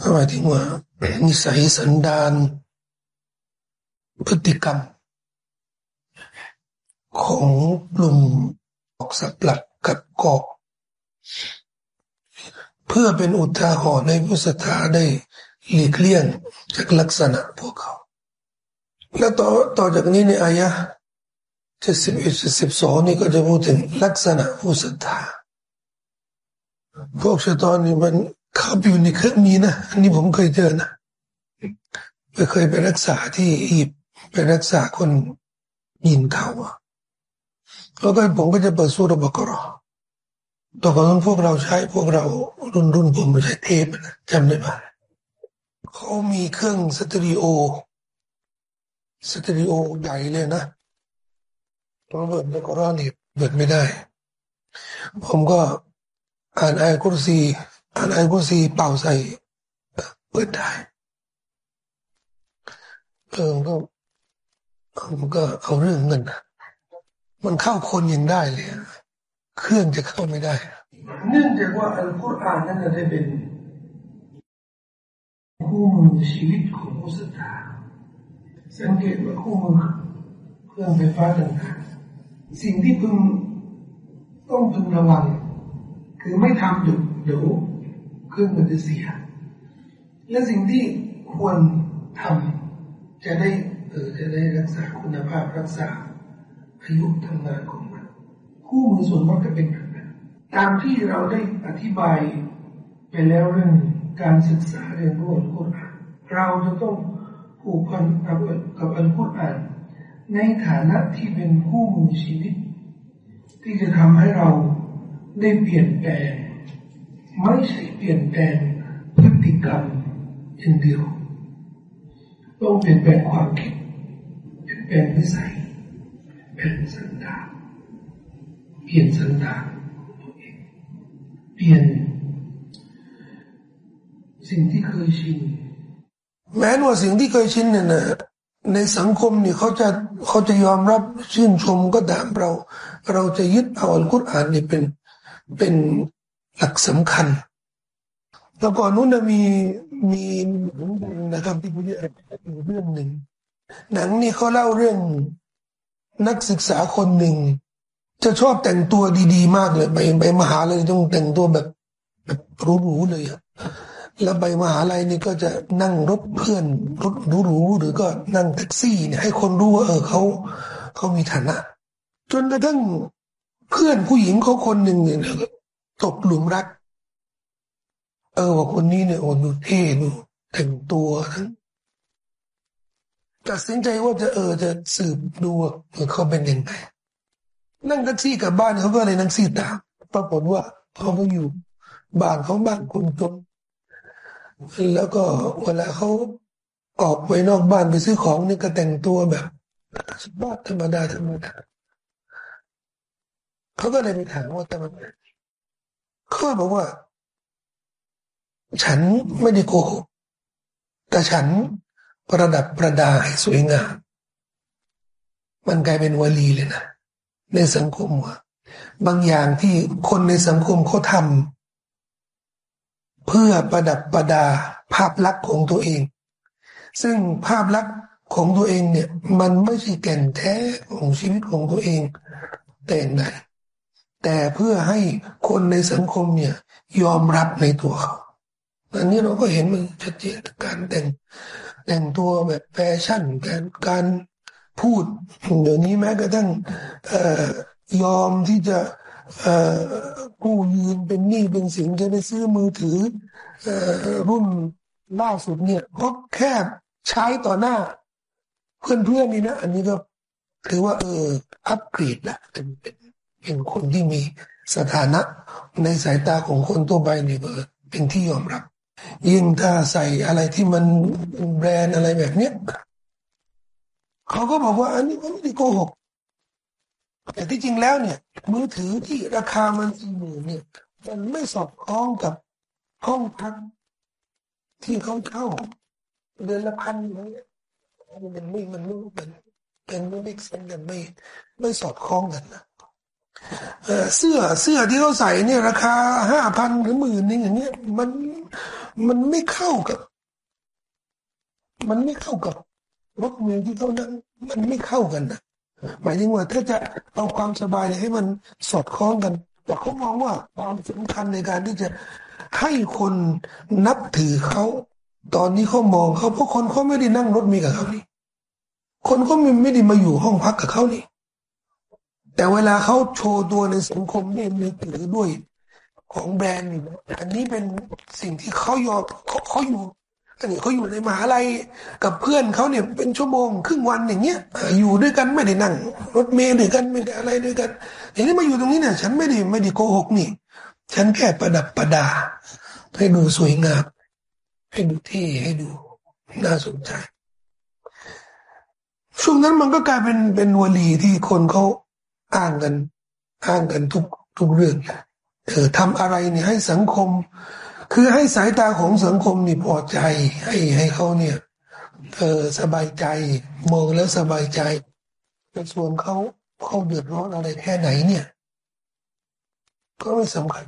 หมายถึงว่านิสัยสันดานพฤติกรรม ของกลุ่มออกสับหลักกับกอกเพื่อเป็นอุทาหรณ์ในผู้ศรัทธาได้หลีกเลี่ยงจากลักษณะพวกเขา แล้วต่อต่อจากนี้ในอายะเจ็ดสิบเอ็ดสิบสองนี่ก็จะพูดถึงลักษณะผู้ศรัทธาพวกชะตอนนี่มัน เขาอยู่ในเครื่องมีนะอันนี้ผมเคยเจอนะไปเคยไปรักษาที่อียิปต์ไปรักษาคนยินเขาอะแล้วก็ผมก็จะเปิดสูตรบกรอตอนนั้นพวกเราใช้พวกเรารุ่นรุ่นผมใช้เทปนะจำได้ไหมเขามีเครื่องสเตอริโอสเตอริโอใหญ่เลยนะตอนเปิดบกรอนี่เปิดไม่ได้ ผมก็อ่านไอคุรซี อ่านไอคุรซีเป่าใส่เปิดได้เออก็มันก็เอาเรื่องเงินมันเข้าคนยังได้เลย เครื่องจะเข้าไม่ได้เนื่องจากว่าอัลกุรอานนั้นได้เป็นคู่มือชีวิตของผู้ศรัทธาสังเกตว่าคู่มือเครื่องไฟฟ้าต่างๆสิ่งที่พึงต้องพึงระวัง คือไม่ทำเดี๋ยว เครื่องมันจะเสีย และสิ่งที่ควรทำจะได้เออจะได้รักษาคุณภาพรักษาอายุทำงานของมัน คู่มือส่วนมากจะเป็นแบบนั้นตามที่เราได้อธิบายไปแล้วเรื่องการศึกษาเรียนรู้อัลกุรอานเราจะต้องผูกพันกับกับอัลกุรอานในฐานะที่เป็นคู่มือชีวิต ที่จะทำให้เราได้เปลี่ยนแปลง ไม่ใช่เปลี่ยนแปลงพฤติกรรมอย่างเดียวต้องเปลี่ยนแปลงความคิดเปลี่ยนแปลงนิสัยเปลี่ยนสันดานเปลี่ยนสันดานตัวเองเปลี่ยน สิ่งที่เคยชินแม้ว่าสิ่งที่เคยชินเนี่ยนะในสังคมนี่เขาจะเขาจะยอมรับชื่นชมก็ตามเรา เราจะยึดเอาอัลกุรอานนี่เป็นเป็น หลักสำคัญ แล้วก่อนนู้นมีมีนะครับที่พูดเรื่องหนึ่ง หนังนี่เขาเล่าเรื่องนักศึกษาคนหนึ่ง จะชอบแต่งตัวดี ๆ มากเลยไปไปมหาลัยต้องแต่งตัวแบบแบบหรูๆเลยอะแล้วไปมหาลัยนี่ก็จะนั่งรถเพื่อนรถหรูๆหรือก็นั่งแท็กซี่เนี่ยให้คนรู้ว่าเออเขาเขามีฐานะ จนกระทั่งเพื่อนผู้หญิงเขาคนหนึ่งเนี่ย ตกหลุมรัก เออว่าคนนี้เนี่ยโอ้ดูเท่ดูแต่งตัวทั้งตัดสินใจว่าจะเออจะสืบดูว่าเขาเป็นยังไงนั่งแท็กซี่กลับบ้านเขาก็เลยนั่งซีตามปรากฏว่าเขาไปอยู่บ้านเขาบ้านคนจนแล้วก็เวลาเขาออกไปนอกบ้านไปซื้อของนี่ก็แต่งตัวแบบบ้านธรรมดาธรรมดาเขาก็เลยไปถามว่าแต่มันเขาบอกว่า ฉันไม่ได้โกหกแต่ฉันประดับประดาให้สวยงาม มันกลายเป็นวลีเลยนะ ในสังคมว่าบางอย่างที่คนในสังคมเขาทำเพื่อประดับประดาภาพลักษณ์ของตัวเอง ซึ่งภาพลักษณ์ของตัวเองเนี่ย มันไม่ใช่แก่นแท้ของชีวิตของตัวเองแต่ไหน แต่เพื่อให้คนในสังคมเนี่ย ยอมรับในตัวเขาอันนี้เราก็เห็นมันชัดเจนการแต่งแต่งตัวแบบแฟชั่นการการพูดเดี๋ยวนี้แม้กระทั่งยอมที่จะกู้ยืนเป็นหนี้เป็นสินจะได้ซื้อมือถือรุ่นล่าสุดเนี่ยก็แค่ใช้ต่อหน้า เพื่อนๆนี่นะ อันนี้ก็ถือว่า เอออัปเกรดละเป็น เป็นคนที่มีสถานะในสายตาของคนทั่วไปเนี่ก็เป็นที่ยอมรับ ยิ่งถ้าใส่อะไรที่มันแบรนด์อะไรแบบเนี้ยเขาก็บอกว่าอันนี้มันไม่ได้โกหกแต่ที่จริงแล้วเนี่ย มือถือที่ราคามันสี่หมื่นเนี่ยมันไม่สอดคล้องกับห้องพักที่เขาเช่าเดือนละพันเลยมันไม่มันไม่เป็นเป็นไม่ไม่เซนกันไม่ไม่สอดคล้องกันนะ เสื้อเสื้อที่เขาใส่เนี่ยราคาห้าพันหรือหมื่นนึงอย่างเงี้ยมันมันไม่เข้ากับ มันไม่เข้ากับรถเมล์ที่เขานั่งมันไม่เข้ากันนะหมายถึงว่าถ้าจะเอาความสบายให้มันสอดคล้องกันแต่เขามองว่าความสำคัญในการที่จะให้คนนับถือเขาตอนนี้เขามองเขาเพราะคนเขาไม่ได้นั่งรถมีกับเขานี่คนเขาไม่ไม่ได้มาอยู่ห้องพักกับเขานี่ แต่เวลาเขาโชว์ตัวในสังคมเนี่ยมีถือด้วยของแบรนด์นี่อันนี้เป็นสิ่งที่เขายอมเขาเขาอยู่อันนี้เขาอยู่ในมหาลัยกับเพื่อนเขาเนี่ยเป็นชั่วโมงครึ่งวันอย่างเงี้ยอยู่ด้วยกันไม่ได้นั่ง รถเมล์ด้วยกันไม่ได้อะไรด้วยกันอย่างนี้มาอยู่ตรงนี้เนี่ยฉันไม่ได้ไม่ได้โกหกนี่ ฉันแค่ประดับประดา ให้ดูสวยงามให้ดูเท่ให้ดูน่าสนใจช่วงนั้นมันก็กลายเป็นเป็นวลีที่คนเขา อ้างกันอ้างกันทุกทุกเรื่องเออทำอะไรเนี่ยให้สังคม คือให้สายตาของสังคมนี่พอใจ ให้ให้เขาเนี่ยเออสบายใจมองแล้วสบายใจแต่ส่วนเขาเขาเดือดร้อนอะไรแค่ไหนเนี่ย ก็ไม่สำคัญ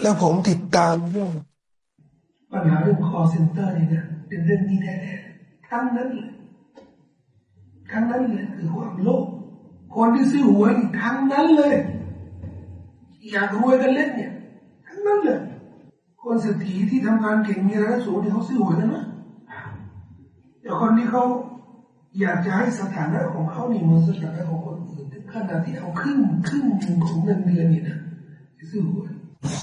แล้วผมติดตามเรื่องปัญหาเรื่องคอลเซ็นเตอร์นี่นะเป็นเรื่องนี้แน่ๆทั้งนั้นเลยทั้งนั้นเลยคือความโลภ คนที่ซื้อหวยทั้งนั้นเลย อยากรวยกันเล่นเนี่ย ทั้งนั้นเลยคนเศรษฐีที่ทำงานเก่งมีรายได้สูงที่เขาซื้อหวยกันนะแต่คนที่เขาอยากจะให้สถานะของเขานี่เหมือนสถานะของคนอื่นถึงขนาดที่เอาครึ่งครึ่งหนึ่งของเงินเดือนนี่นะซื้อหวย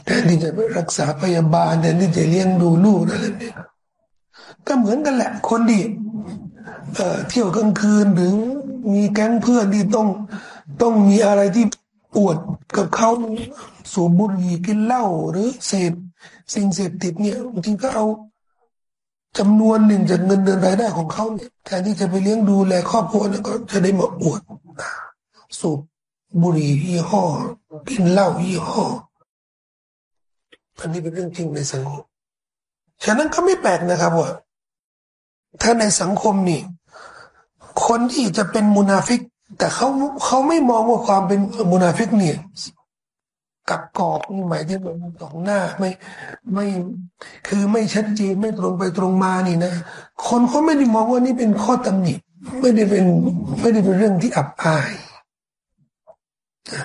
แทนที่จะไปรักษาพยาบาลแทนที่จะเลี้ยงดูลูกอะไรเนี่ยก็เหมือนกันแหละ คนดีเอ่อเที่ยวกลางคืนหรือ มีแก๊งเพื่อนที่ต้องต้องมีอะไรที่ปวดกับเขาสูบบุหรี่กินเหล้าหรือเสพสิ่งเสพติดเนี่ยบางทีก็เอาจำนวนหนึ่งจากเงินเดือนรายได้ของเขาเนี่ยแทนที่จะไปเลี้ยงดูแลครอบครัวเนี่ยก็จะได้มาอวดสูบบุหรี่ยี่ห้อกินเหล้ายี่ห้ออันนี้เป็นเรื่องจริงในสังคมฉะนั้นก็ไม่แปลกนะครับว่าถ้าในสังคมนี่ คนที่จะเป็นมุนาฟิก แต่เขาเขาไม่มองว่าความเป็นมุนาฟิกเนี่ยกับกอกนี่หมายถึงสองหน้าไม่ไม่คือไม่ชัดเจนไม่ตรงไปตรงมานี่นะ คนเขาไม่ได้มองว่านี่เป็นข้อตำหนิไม่ได้เป็นไม่ได้เป็นเรื่องที่อับอาย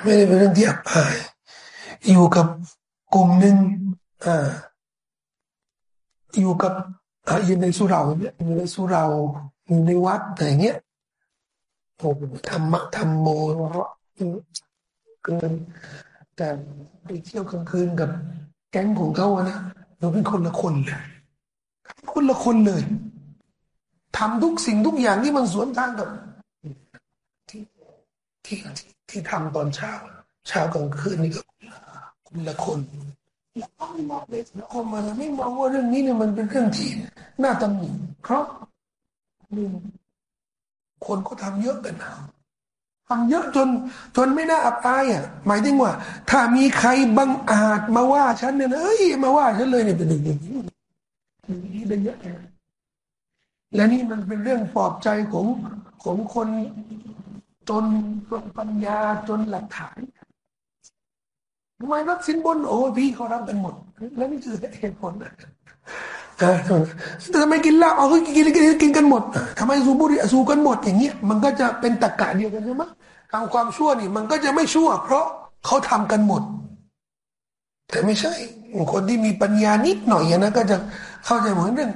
ไม่ได้เป็นเรื่องที่อับอาย อยู่กับกลุ่มหนึ่งอ่าอยู่กับอยู่ในสุราเนี่ยอยู่ในสุราในวัดอะไรเงี้ยโอ้ธรรมะธรรมโมเกิน แต่ไปเที่ยวกลางคืนกับ แก๊งของเขาอะนะเราเป็นคนละคนเลยคนละคนเลยทำทุกสิ่งทุกอย่างที่มันสวนทางกับ ที่ที่ที่ทำตอนเช้าเช้ากลางคืนนี่ก็คนละคนเราไม่มองเลยสังคมมันไม่มองว่าเรื่องนี้เนี่ยมันเป็นเรื่องที่น่าตำหนิเพราะ คนก็ทำเยอะกันนะทำเยอะจน จนไม่น่าอับอายอะ หมายถึงว่า ถ้ามีใครบังอาจมาว่าฉันเนี่ยเอ้ยมาว่าฉันเลยเนี่ยเป็นอย่างนี้นี่ได้เยอะและนี่มันเป็นเรื่องปลอบใจของของคนจนจนปัญญาจนหลักฐานทำไมรับสินบนโอ้พี่เขารับกันหมด แล้วนี่คือเหตุผลนะ ทำไมกินเหล้าเอากินกินกินกันหมดทำไมสูบบุหรี่สูบกันหมดอย่างเงี้ยมันก็จะเป็นตะกะเดียวกันใช่ไหมทำความชั่วนี่ มันก็จะไม่ชั่ว เพราะเขาทำกันหมด แต่ไม่ใช่ คนที่มีปัญญานิดหน่อยนะก็จะเข้าใจเหมือนเรื่อง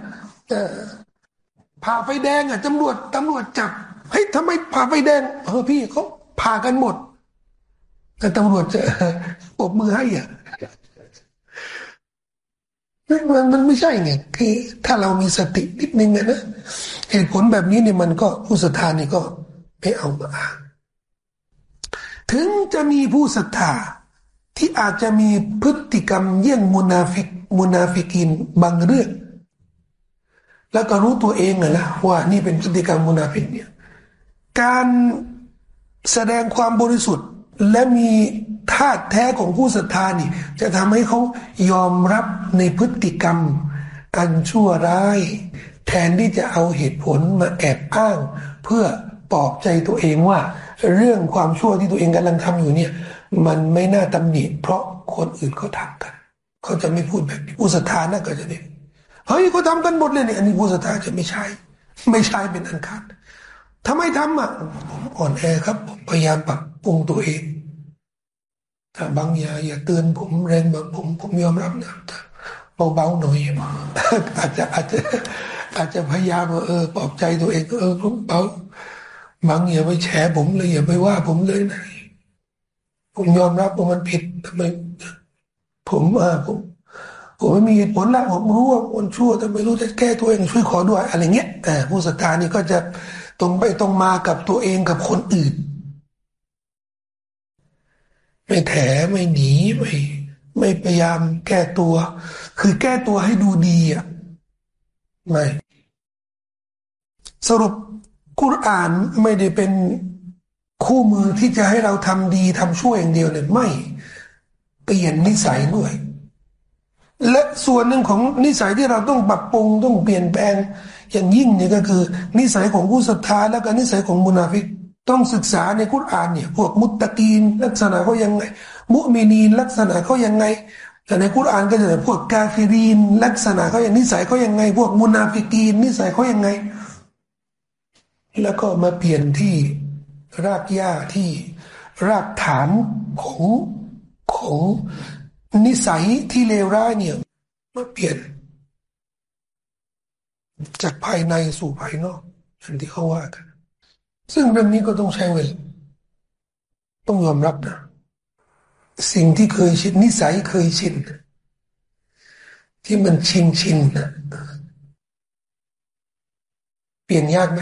ผ่าไฟแดงอะตำรวจตำรวจจับเฮ้ยทำไมผ่าไฟแดงเออพี่เขาผ่ากันหมดแต่ตำรวจจะปบมือให้อะ มันมันไม่ใช่ไงคือถ้าเรามีสตินิดนึงนะเหตุผลแบบนี้เนี่ยมันก็ผู้ศรัทธานี่ก็ไม่เอามาอ้างถึงจะมีผู้ศรัทธาที่อาจจะมีพฤติกรรมเยี่ยงมุนาฟิกมุนาฟิกในบางเรื่อง แล้วก็รู้ตัวเองนะว่านี่เป็นพฤติกรรมมุนาฟิกเนี่ยการแสดงความบริสุทธิ์และมี ธาตุแท้ของผู้ศรัทธานี่ จะทำให้เขายอมรับในพฤติกรรม อันชั่วร้าย แทนที่จะเอาเหตุผลมาแอบอ้าง เพื่อปลอบใจตัวเองว่า เรื่องความชั่วที่ตัวเองกำลังทำอยู่เนี่ย มันไม่น่าตำหนิเพราะคนอื่นเขาทากัน เขาจะไม่พูดแบบผู้ศรัทธานะก็จะเนี่ยเฮ้ยเขาทำกันหมดเลยเนี่ยอันนี้ผู้ศรัทธาจะไม่ใช่ ไม่ใช่เป็นอันขาดทำไมทำอะผมอ่อนแอครับผมพยายามปรับปรุงตัวเอง ถ้าบางอย่างอย่าเตือนผมแรงแบบผมผมยอมรับนะเบาๆหน่อยอาจจะอาจจะอาจจะพยายามเออปลอบใจตัวเองเออผมเบาบางอย่าไปแฉผมเลยอย่าไปว่าผมเลยนะผมยอมรับว่ามันผิดทำไมผมอ่าผมผมไม่มีเหตุผลละผมรู้ว่าคนชั่วแต่ไม่รู้จะแก้ตัวเองช่วยขอด้วยอะไรเงี้ยแต่ผู้ศรัทธานี่ก็จะตรงไปตรงมากับตัวเองกับคนอื่น ไม่แถไม่หนีไม่ไม่พยายามแก้ตัว คือแก้ตัวให้ดูดีอะไม่สรุปกุรอานไม่ได้เป็นคู่มือที่จะให้เราทำดีทำช่วยอย่างเดียวเลยไม่เปลี่ยนนิสัยด้วย และส่วนหนึ่งของนิสัยที่เราต้องปรับปรุงต้องเปลี่ยนแปลงอย่างยิ่งเนี่ยก็คือ นิสัยของผู้ศรัทธาแล้วก็นิสัยของมุนาฟิก ต้องศึกษาในคุรานเนี่ยพวกมุตตะกีนลักษณะเขายังไง مؤمنين ลักษณะเขายังไง แต่ในกุรอานก็จะพวก كافرين ลักษณะเขาอย่างนิสัยเขายังไง พวกمنافقين นิสัยเขายังไง แล้วก็มาเปลี่ยนที่รากหญ้าที่รากฐานของของนิสัยที่เลวร้ายเนี่ยมาเปลี่ยน จากภายในสู่ภายนอกอย่างที่เขาว่ากัน ซึ่งเรื่องนี้ก็ต้องใช้เวลาต้องยอมรับนะ สิ่งที่เคยชินนิสัยเคยชินที่มันชินชินนะเปลี่ยนยากไหม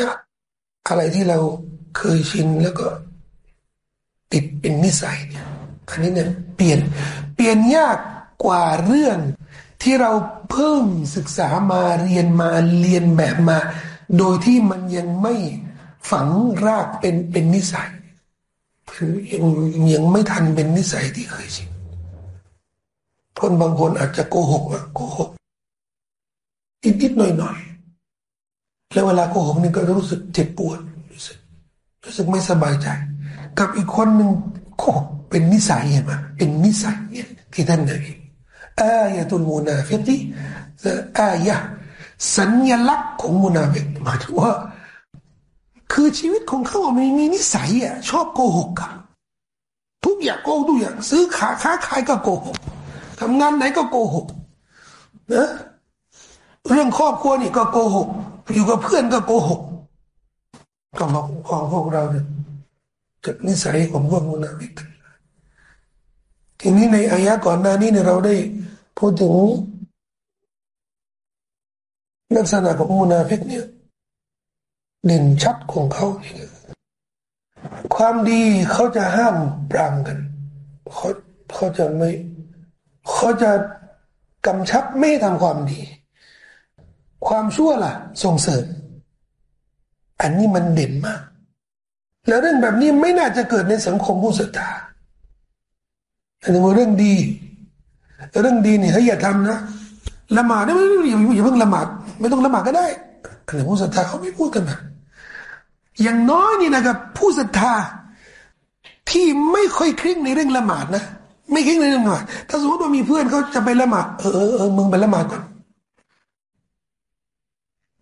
ยากอะไรที่เราเคยชินแล้วก็ ติดเป็นนิสัยเนี่ยอันนี้เนี่ยเปลี่ยนเปลี่ยนยากกว่าเรื่องที่เราเพิ่มศึกษามาเรียนมาเรียนแบบมา โดยที่มันยังไม่ฝังรากเป็นเป็นนิสัยคือยังยังไม่ทันเป็นนิสัยที่เคยชินคนบางคนอาจจะโกหกอะโกหกนิดๆหน่อยๆแล้วเวลาโกหกนี่ก็รู้สึกเจ็บปวดรู้สึกรู้สึกไม่สบายใจ กับอีกคนหนึ่งโกหกเป็นนิสัยเห็นไหมเป็นนิสัยเนี่ยที่ท่านนบีอายะตุลมุนาฟิกีอายะ สัญลักษณ์ของมุนาฟิกหมายถึงว่า คือชีวิตของเขาไม่มีนิสัยอะชอบโกหกกันทุกอย่างโกหกทุกอย่างซื้อขาค้าขายก็โกหกทำงานไหนก็โกหกนะเรื่องครอบครัวนี่ก็โกหก อยู่กับเพื่อนก็โกหกก็มาของพวกเราเนี่ยจากนิสัยของพวกมุนาฟิกทีนี้ในอายะก่อนหน้านี้เนี่ยเราได้พูดถึง ลักษณะของมุนาฟิกเนี่ยเด่นชัดของเขานี่ความดีเขาจะห้ามปรามกันเขาเขาจะไม่เขาจะกำชับไม่ทำความดี ความชั่วล่ะ ส่งเสริม อันนี้มันเด่นมาก แล้วเรื่องแบบนี้ไม่น่าจะเกิดในสังคมผู้ศรัทธาอันนี้เรื่องดี เรื่องดีเนี่ยให้อย่าทำนะ ละหมาดไม่อย่อย่าเพิ่งละหมาดไม่ต้องละหมาดก็ได้อันนี้ผู้ศรัทธาเขาไม่พูดกันนะอย่างน้อยนี่นะครับ ผู้ศรัทธาที่ไม่ค่อยเคร่งในเรื่องละหมาดนะไม่เคร่งในเรื่องละหมาดถ้าสมมติว่ามีเพื่อนเขาจะไปละหมาดเออเออมึงไปละหมาดก่อน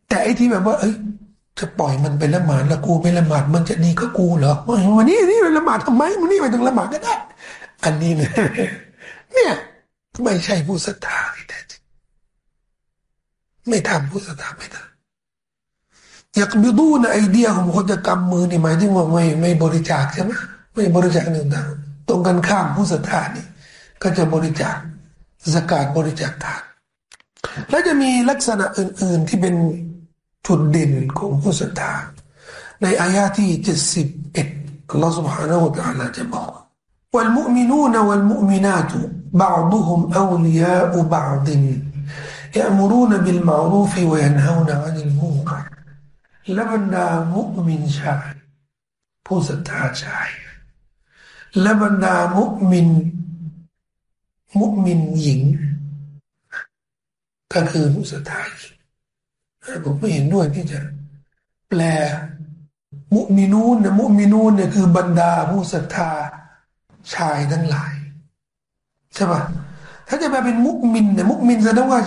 แต่ไอ้ที่แบบว่า เอ้ยจะปล่อยมันไปละหมาดแล้วกูไปละหมาดมันจะดีก็กูเหรอวันนี้นี่ไปละหมาดทำไมวันนี้ไปถึงละหมาดก็ได้ อันนี้เนี่ยเนี่ยไม่ใช่ผู้ศรัทธาที่แท้จริง ไม่ทำผู้ศรัทธาไม่ทำอยากมีดูนะไอเดียของคนจะกำมือนี่หมายถึงว่าไม่ไม่บริจาคใช่ไหมไม่บริจาคหนึ่งต่างตรงกันข้ามผู้ศรัทธานี่ก็จะบริจาคสกาดบริจาคทานแล้วจะมีลักษณะอื่น ๆที่เป็นจุดเด่นของผู้ศรัทธาในอายาที่เจ็ดสิบเอ็ดอัลลอฮฺ سبحانه และ تعالى จะบอก والمؤمنون والمؤمنات بعضهم أولياء بعض يأمرون بالمعروف وينهون عن المنكر และบรรดามุมินชายผู้ศรัทธาชายและบรรดามุมินมุมินหญิงก็คือผู้ศรัทธาหญิงผมไม่เห็นด้วยที่จะแปลมุมินูนเนี่ยมุมินูนเนี่ยคือบรรดาผู้ศรัทธาชายทั้งหลายใช่ปะถ้าจะแปลเป็นมุมินเนี่ยมุมินแสดงว่า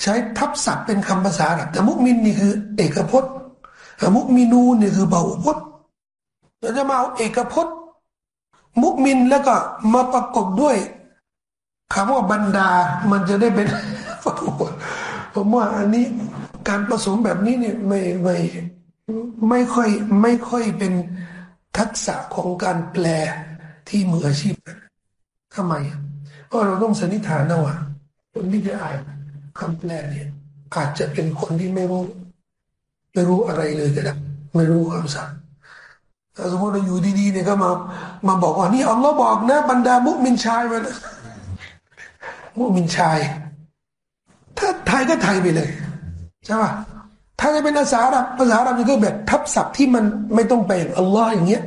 ใช้ทับศัพท์เป็นคำภาษาแต่มุมินนี่คือ เอกพจน์มุมินูนี่คือเบาพจน์เราจะมาเอาเอกพจน์ มุมินแล้วก็มาประกบด้วยคำว่าบรรดา มันจะได้เป็นผมว่าอันนี้การผสมแบบนี้เนี่ยไม่ไม่ไม่ค่อยไม่ค่อยเป็นทักษะของการแปลที่มืออาชีพทำไม เพราะเราต้องสันนิษฐานนะว่าคนที่จะอ่าน คำแปลเนี่ยอาจจะเป็นคนที่ไม่รู้ ไม่รู้อะไรเลยก็ได้ไม่รู้คำสั่งถ้าสมมติเราอยู่ดีๆเนี่ยก็มา มาบอกว่านี่อัลลอฮ์บอกนะ บรรดามุกมินชายมันมุกมินชาย ถ้าไทยก็ไทยไปเลยใช่ป่ะถ้าจะเป็นภาษาอับภาษาอับนี่ก็แบบทับศัพท์ที่มันไม่ต้องไปอัลลอฮ์อย่างเงี้ย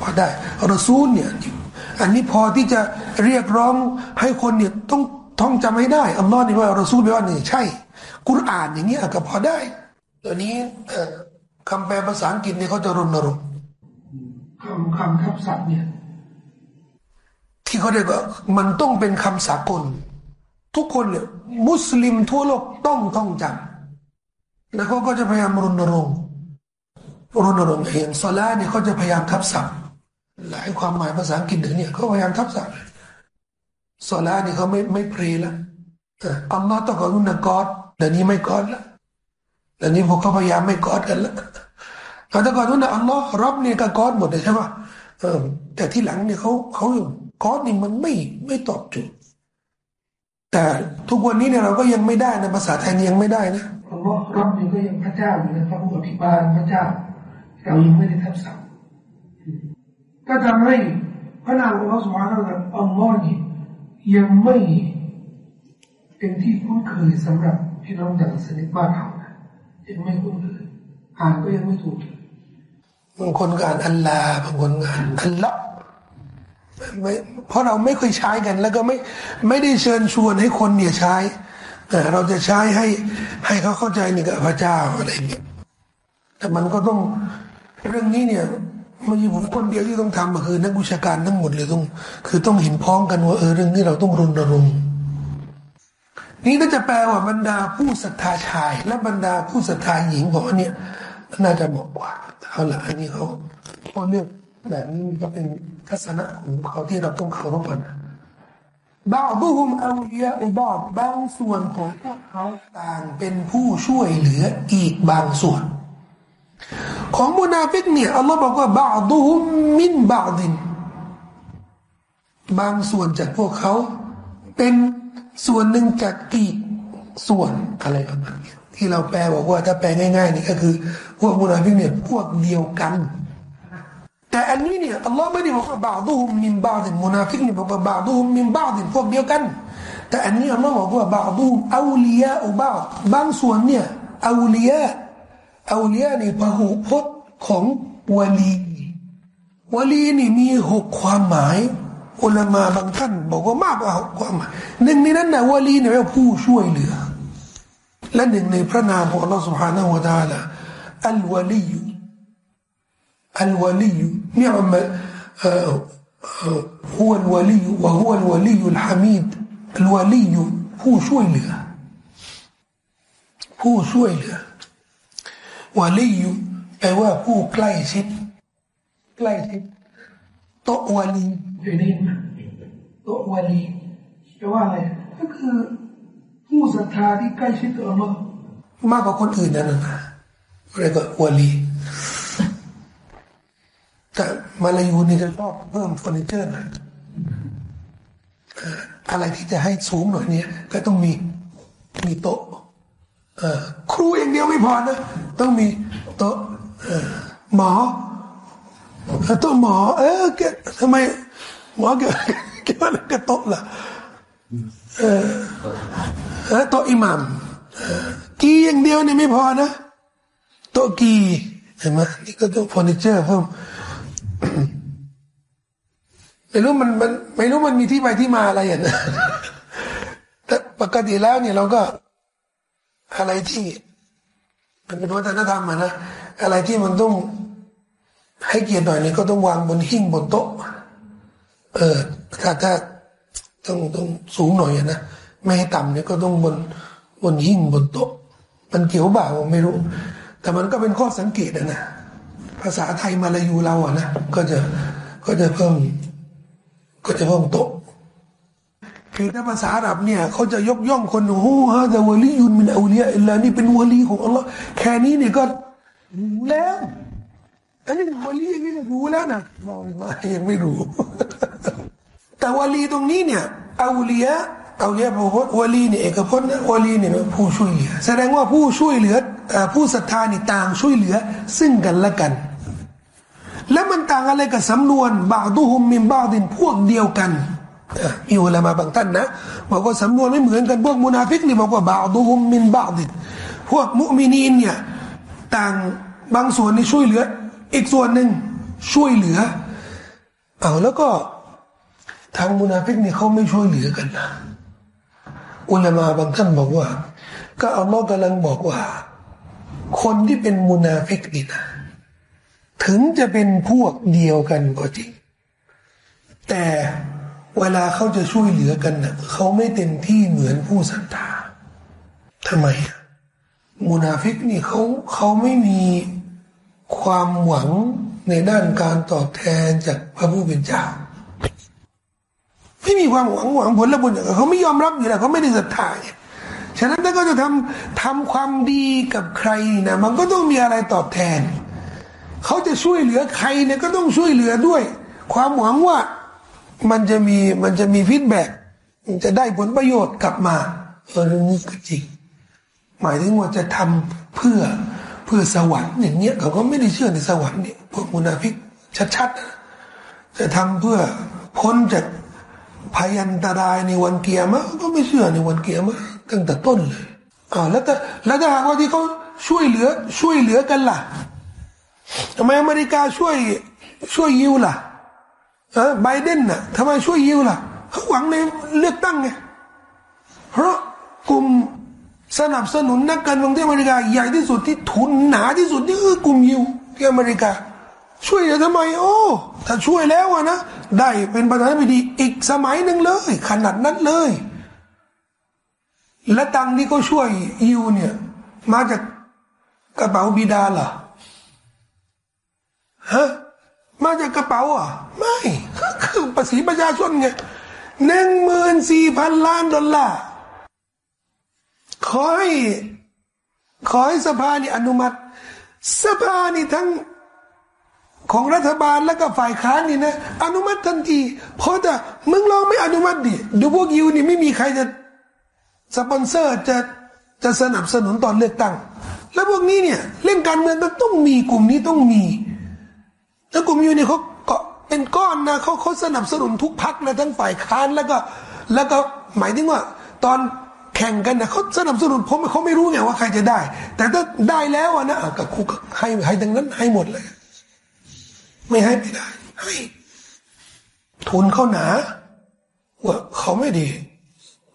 พอได้รอซูลเนี่ย อันนี้พอที่จะเรียกร้องให้คนเนี่ยต้อง ท่องจำให้ได้ อัลลอฮ์นี่ว่ารอซูลแปลว่านี่ใช่ กุรอานอย่างเงี้ยก็พอได้ตัวนี้คำแปลภาษาอังกฤษเนี่ยเขาจะรณรงค์คำคำทับศัพท์เนี่ยที่เขาเรียกว่ามันต้องเป็นคำสากล ทุกคนเนี่ยมุสลิมทั่วโลกต้องท่องจำแล้วเขาก็จะพยายามรณรงค์รณรงค์เห็นสลาเนี่ยเขาจะพยายามทับศัพท์หลายความหมายภาษาอังกฤษเนี่ยเขาพยายามทับศัพท์ สลานี่เขาไม่ไม่เพลละอัลลอฮ์ต้องกรุณกอดแต่นี้ไม่กอดละแต่นี้พวกเขาพยายามไม่กอดกันละแต่ก่อนนู้นนอัลลอฮ์รับเนี่ยก็กอดหมดเลยใช่ปะเออแต่ที่หลังเนี่ยเขาเขากอดนี่มันไม่ไม่ตอบโจทย์แต่ทุกวันนี้เนี่ยเราก็ยังไม่ได้นะภาษาไทยยังไม่ได้นะอัลลอฮ์รับนี่ก็ยังพระเจ้าอยู่นะพระผู้อภิบาลพระเจ้า เรายังไม่ได้ทับศัพท์ก็ทำให้พระนามของเราสุภาพนั่นแหละอัลลอฮ์นี่ ยังไม่เป็นที่คุ้นเคยสำหรับพี่น้องต่างสนาบ้านเรายังไม่คุ้นเคยอ่านก็ยังไม่ถูกบางคนก็อ่านอัลลาบางคนอ่านอัลละเพราะเราไม่เคยใช้กัน แล้วก็ไม่ไม่ได้เชิญชวนให้คนเนี่ยใช้แต่เราจะใช้ให้ให้เขาเข้าใจนี่กับพระเจ้าอะไรอย่างเงี้ยแต่มันก็ต้องเรื่องนี้เนี่ย ไม่ใช่ผมคนเดียวที่ต้องทำคือ นักวิชาการทั้งหมดเลยต้อง คือต้องเห็นพ้องกันว่าเออเรื่องนี้เราต้องรณรงค์นี่ก็จะแปลว่าบรรดาผู้ศรัทธาชาย และบรรดาผู้ศรัทธาหญิงบอกว่าเนี่ยน่าจะเหมาะกว่าเอาละอันนี้เขาเขาเลือกแบบนี้ก็เป็นทัศนะของเขาที่เราต้องเคารพกันบางบุหุมเอาเยอะบอบบางส่วนของพวกเขาต่างเป็นผู้ช่วยเหลืออีกบางส่วน ของมุนาฟิกเนี่ยอัลลอฮ์บอกว่าบาดุฮุมมินบาดิน บางส่วนจากพวกเขา เป็นส่วนหนึ่งจากอีกส่วนอะไรประมาณนี้ที่เราแปลบอกว่าถ้าแปลง่ายๆนี่ก็คือ พวกมุนาฟิกเนี่ยพวกเดียวกัน แต่อันนี้เนี่ยอัลลอฮ์ไม่ได้บอกว่าبعضهم من بعض มุนาฟิกเนี่ยบอกว่า بعضهم من بعض พวกเดียวกัน แต่อันนี้อัลลอฮ์บอกว่าบาดุฮุมอาลียะอุบาบางส่วนเนี่ยอาลีย ะอาลียะนี่พหูพจน์ของวลีวลีนี่มีหกความหมายอุลามาบางท่านบอกว่ามากกว่าหกความหมายหนึ่งในนั้นนะวลีเนี่ยผู้ช่วยเหลือและหนึ่งในพระนามของอัลลอฮ์ سبحانه และ تعالى อัลวลี الولي نعم هو الولي وهو الولي الحميد الولي ผู้ช่วยเหลือผู้ช่วยเหลือ วาลีอยู่แปลว่าผู้ใกล้ชิด ใกล้ชิดโตวาลีเคยได้ยินไหมโตวาลีแปลว่าอะไรก็คือผู้ศรัทธาที่ใกล้ชิดกับอัลลอฮ์มากกว่าคนอื่นนั่นนะเรียกว่าวาลีแต่มาลายูนี่จะชอบเพิ่มเฟอร์นิเจอร์นะอะไรที่จะให้สูงหน่อยเนี่ยก็ต้องมีมีโต๊ะ ครูอย่างเดียวไม่พอนะ ต้องมีโต๊ะหมอโต๊ะหมอ เออแกทำไมหมอเกี่ยวเกี่วอะไรกับโต๊ะล่ะเออโต๊ะอิหมัมกีอย่างเดียวเนี่ยไม่พอนะโต๊ะกีเห็นไหมนี่ก็ต้องเฟอร์นิเจอร์เพิ่มไม่รู้มันมันไม่รู้มันมีที่ไปที่มาอะไรอย่างนั้นแต่ปกติแล้วเนี่ยเราก็ อะไรที่มันเป็นวัฒนธรรมนะอะไรที่มันต้องให้เกียรติหน่อยนี่ก็ต้องวางบนหิ้งบนโต๊ะ เออถ้าถ้าต้องต้องสูงหน่อยนะไม่ให้ต่ำเนี่ยก็ต้องบนบนหิ้งบนโต๊ะ มันเกี่ยวบ่าผมไม่รู้ แต่มันก็เป็นข้อสังเกตนะภาษาไทยมาลายูเราอะนะก็จะก็จะเพิ่ม ก็จะเพิ่มโต๊ะ คือถ้าภาษาอาหรับเนี่ยเขาจะยกย่องคนโอ้โหฮะแต่วลียุนมินอูเลียอิลลานี่เป็นวลีของอัลลอฮ์แค่นี้เนี่ยก็รู้แล้วอันนี้วลีอย่างนี้รู้แล้วนะมองมายังไม่รู้ แต่วลีตรงนี้เนี่ยอูเลียอูเลียพระพจน์วลีเนี่ยเอกพจน์วลีเนี่ยผู้ช่วยเหลือ แสดงว่าผู้ช่วยเหลือผู้ศรัทธานี่ต่างช่วยเหลือ ซึ่งกันและกัน แล้วมันต่างอะไรกับสำนวนبعضهم من بعضพวกเดียวกัน มีอุลามาบางท่านนะบอกว่าสำนวนไม่เหมือนกันพวกมุนาฟิกนี่บอกว่าبعضهم من بعضพวกมุมินีนเนี่ยต่างบางส่วนนี่ช่วยเหลือ อีกส่วนหนึ่งช่วยเหลือเอาแล้วก็ทางมุนาฟิกนี่เขาไม่ช่วยเหลือกันนะอุลามาบางท่านบอกว่า ก็อัลลอฮ์กำลังบอกว่า คนที่เป็นมุนาฟิกนี่นะถึงจะเป็นพวกเดียวกันก็จริงแต่ เวลาเขาจะช่วยเหลือกันนะเขาไม่เต็มที่เหมือนผู้ศรัทธาทำไมมุนาฟิกนี่เขาเขาไม่มีความหวังในด้านการตอบแทนจากพระผู้เป็นเจ้า ไม่มีความหวังหวังผลและบุญเขาไม่ยอมรับอยู่แล้วเขาไม่ได้ศรัทธาเนี่ยฉะนั้นถ้าเขาจะทำทำความดีกับใครนะมันก็ต้องมีอะไรตอบแทน เขาจะช่วยเหลือใครเนี่ยก็ต้องช่วยเหลือด้วย ความหวังว่า มันจะมีมันจะมี feedback จะได้ผลประโยชน์กลับมาเออเรื่องนี้ก็จริง หมายถึงว่าจะทำเพื่อเพื่อสวรรค์อย่างเงี้ยเขาก็ไม่ได้เชื่อในสวรรค์เนี่ยพวกมุนาฟิกชัดๆจะทำเพื่อพ้นจากพยันตรายในวันเกียร์มะก็ไม่เชื่อในวันเกียร์มะตั้งแต่ต้นเลยอ่าแล้วแต่แล้วถ้าหากว่าที่เขาช่วยเหลือช่วยเหลือกันล่ะทำไมอเมริกาช่วยช่วยยิวล่ะ เออไบเดนน่ะทำไมช่วยยิวล่ะเขาหวังในเลือกตั้งไงเพราะกลุ่มสนับสนุนนักการเมืองที่อเมริกาใหญ่ที่สุดที่ทุนหนาที่สุดนี่คือกลุ่มยิวที่อเมริกา ช่วยทำไม โอ้ ถ้าช่วยแล้วนะ ได้เป็นประธานาธิบดีอีกสมัยหนึ่งเลย ขนาดนั้นเลย และตังที่เขาช่วยยิวเนี่ย มาจากกระเป๋าบิดาเหรอฮะ มาจากกระเป๋าอะ ไม่คือภาษีประชาชนไงหนึ่งหมื่นสี่พันล้านดอลลาร์ขอให้ขอให้สภานี่อนุมัติ สภานี่ทั้งของรัฐบาลแล้วก็ฝ่ายค้านนี่นะ อนุมัติทันที เพราะแต่มึงลองไม่อนุมัติดิดูพวกยูนี่ไม่มีใครจะสปอนเซอร์จะจะสนับสนุนตอนเลือกตั้ง แล้วพวกนี้เนี่ยเล่นการเมืองต้องมีกลุ่มนี้ต้องมี แล้วกลุ่มยูนี่เขาก็เป็นก้อนนะเขาเขาสนับสนุนทุกพักนะทั้งฝ่ายค้านแล้วก็ แล้วก็หมายถึงว่า ตอนแข่งกันนะเขาสนับสนุนผมเขาไม่รู้ไงว่าใครจะได้ แต่ถ้าได้แล้วนะกับคุกให้ให้ดังนั้นให้หมดเลย ไม่ให้ไม่ได้ให้ทุนเขาหนาว่าเขาไม่ดี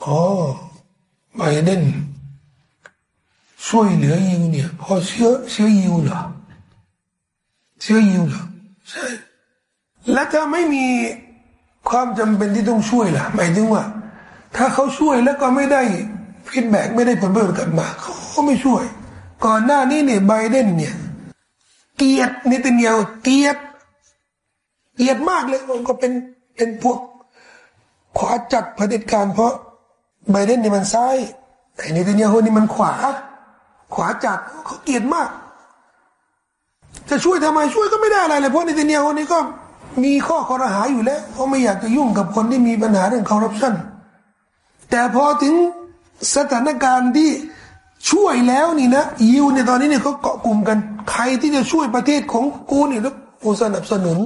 อ๋อไบเดนช่วยเหลือยิวเนี่ยพอเชื้อเชื้อยิวเหรอเชื้อยิวเหรอ ใช่ และถ้าไม่มีความจำเป็นที่ต้องช่วยล่ะหมายถึงว่า ถ้าเขาช่วยแล้วก็ไม่ได้ feedback ไม่ได้ผลประโยชน์กลับมาเขาก็ไม่ช่วย ก่อนหน้านี้เนี่ยไบเดนเนี่ย เกียรตินิติเนียวเกียรติเกียรติมากเลยมันก็เป็นเป็นพวกขวาจัดเผด็จการเพราะไบเดนนี่มันซ้ายแต่เนทันยาฮูนี่มันขวา ขวาจัดเขาเกลียดมาก จะช่วยทำไมช่วยก็ไม่ได้อะไรเลยเพราะในเตเนียคนนี้ก็มีข้อคอรหาอยู่แล้วเขาไม่อยากจะยุ่งกับคนที่มีปัญหาเรื่องคอร์รัปชันแต่พอถึงสถานการณ์ที่ช่วยแล้วนี่นะยิวเนี่ยตอนนี้เนี่ยเขาเกาะกลุ่มกัน ใครที่จะช่วยประเทศของกูนี่แล้วกูสนับสนุน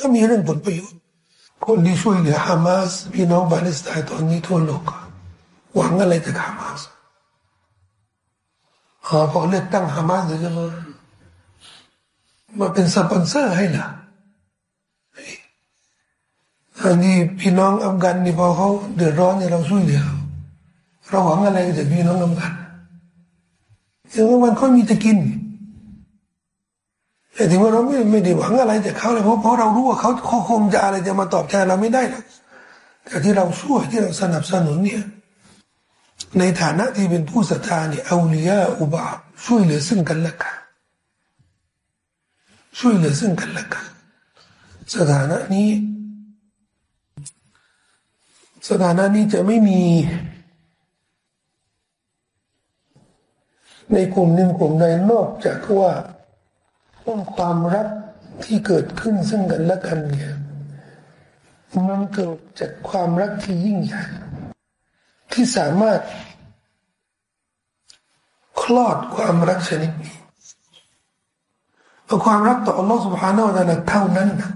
ก็มีเรื่องผลประโยชน์คนที่ช่วยเหลือฮามาสพี่น้องปาเลสไตน์ตอนนี้ทั่วโลกหวังอะไรจากฮามาสอ๋อพอเลือกตั้งฮามาสจะมา มาเป็นสปอนเซอร์ให้ล่ะอันนี้พี่น้องอัฟกันนี่พอเขาเดือดร้อนเนี่ยเราช่วยเหลือเราหวังอะไรจากพี่น้องอัฟกันถึงวันเขามีจะกิน แต่ถึงว่าเราไม่ไม่ได้หวังอะไรจากเขาเลยเพราะเพราะเรารู้ว่าเขาเขาคงจะอะไรจะมาตอบแทนเราไม่ได้หรอกแต่ที่เราช่วยที่เราสนับสนุนเนี่ยในฐานะที่เป็นผู้ศรัทธาเนี่ยเอาเลียอุบาช่วยเหลือซึ่งกันและกัน ช่วยเหลือซึ่งกันและกัน สถานะนี้ สถานะนี้จะไม่มี ในกลุ่มหนึ่งกลุ่มใดนอกจากว่าความรักที่เกิดขึ้นซึ่งกันและกันเนี่ยมันเกิดจากความรักที่ยิ่งใหญ่ที่สามารถคลอดความรักชนิดนี้ เอความรักต่ออัลลอฮฺสุบฮานาอัลลอฮฺเท่านั้นนะ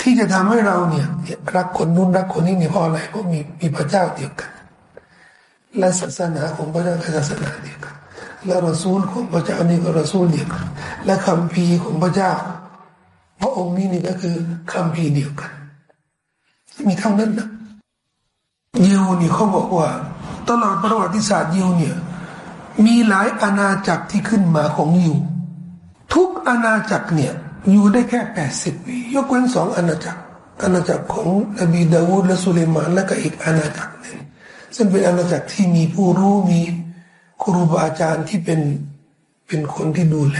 ที่จะทำให้เราเนี่ย รักคนนู้นรักคนนี้เนี่ยเพราะอะไรเพราะมีมีพระเจ้าเดียวกัน และศาสนาของพระเจ้าคือศาสนาเดียวกันและรอซูลของพระเจ้านี่ก็รอซูลเดียวกันและคำพีของพระเจ้าพระองค์นี้นี่ก็คือคำพีเดียวกัน มีเท่านั้นนะยิวนี่เขาบอกว่า ตลอดประวัติศาสตร์ยิวเนี่ย มีหลายอาณาจักรที่ขึ้นมาของยิว ทุกอาณาจักรเนี่ยอยู่ได้แค่แปดสิบปียกเว้นสองอาณาจักรอาณาจักรของนบีดาวูดและสุเลมานและก็อีกอาณาจักรหนึ่งซึ่งเป็นอาณาจักรที่มีผู้รู้มีครูบาอาจารย์ที่เป็นเป็นคนที่ดูแล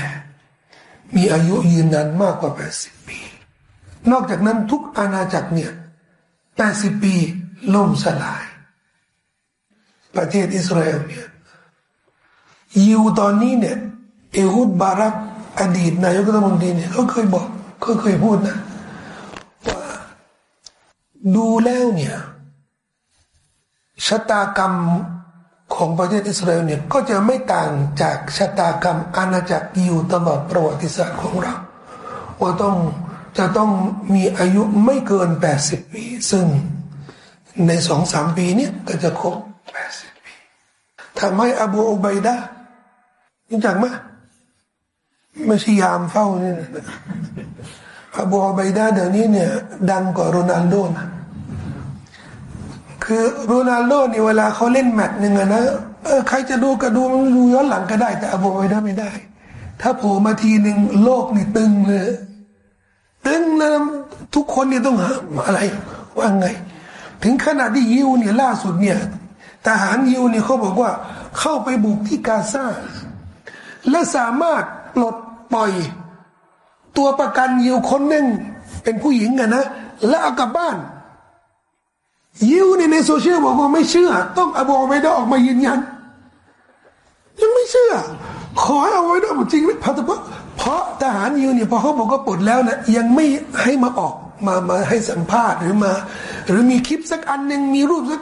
มีอายุยืนนานมากกว่าแปดสิบปี นอกจากนั้นทุกอาณาจักรเนี่ยแปดสิบปีล่มสลาย ประเทศอิสราเอลเนี่ยยิวตอนนี้เนี่ยเอฮุดบารัก อดีตนายกรัฐมนตรีเนี่ยเขาเคยบอกเขาเคยพูดนะว่าดูแล้วเนี่ยชะตากรรมของประเทศอิสราเอลเนี่ยก็จะไม่ต่างจากชะตากรรมอาณาจักรยิวตลอดประวัติศาสตร์ของเรา ว่าต้องจะต้องมีอายุไม่เกินแปดสิบปี ซึ่งในสองสามปีเนี่ยก็จะครบแปดสิบปีทำให้อบูอุบัยดะรู้จักไหม ไม่ใช่ยามเฝ้านี่อบูอบัยดะเดี๋ยวนี้เนี่ยดังกว่าโรนัลโดนะคือโรนัลโดนี่เวลาเขาเล่นแมตช์หนึ่งนะเออใครจะดูก็ดูมันดูย้อนหลังก็ได้ แต่อบูอุบัยดะไม่ได้ ถ้าโผล่มาทีหนึ่งโลกนี่ตึงเลย ตึงนะทุกคนเนี่ยต้องหาอะไรว่าไง ถึงขนาดที่ยิวเนี่ยล่าสุดเนี่ยทหารยิวเนี่ยเขาบอกว่า เข้าไปบุกที่กาซาและสามารถปลด ปล่อย ตัวประกันยิวคนหนึ่งเป็นผู้หญิงกันะ แล้วเอากลับบ้าน ยิวเนี่ยในโซเชียลบอกว่าไม่เชื่อ ต้องอบูไม่ได้ออกมายืนยัน ยังไม่เชื่อ ขอให้เอาไว้ด้วยจริงไหมเพราะเพราะทหารยิวเนี่ยพอเขาบอกว่าปลดแล้วนะยังไม่ให้มาออกมามาให้สัมภาษณ์หรือมา หรือมีคลิปสักอันหนึ่งมีรูปสัก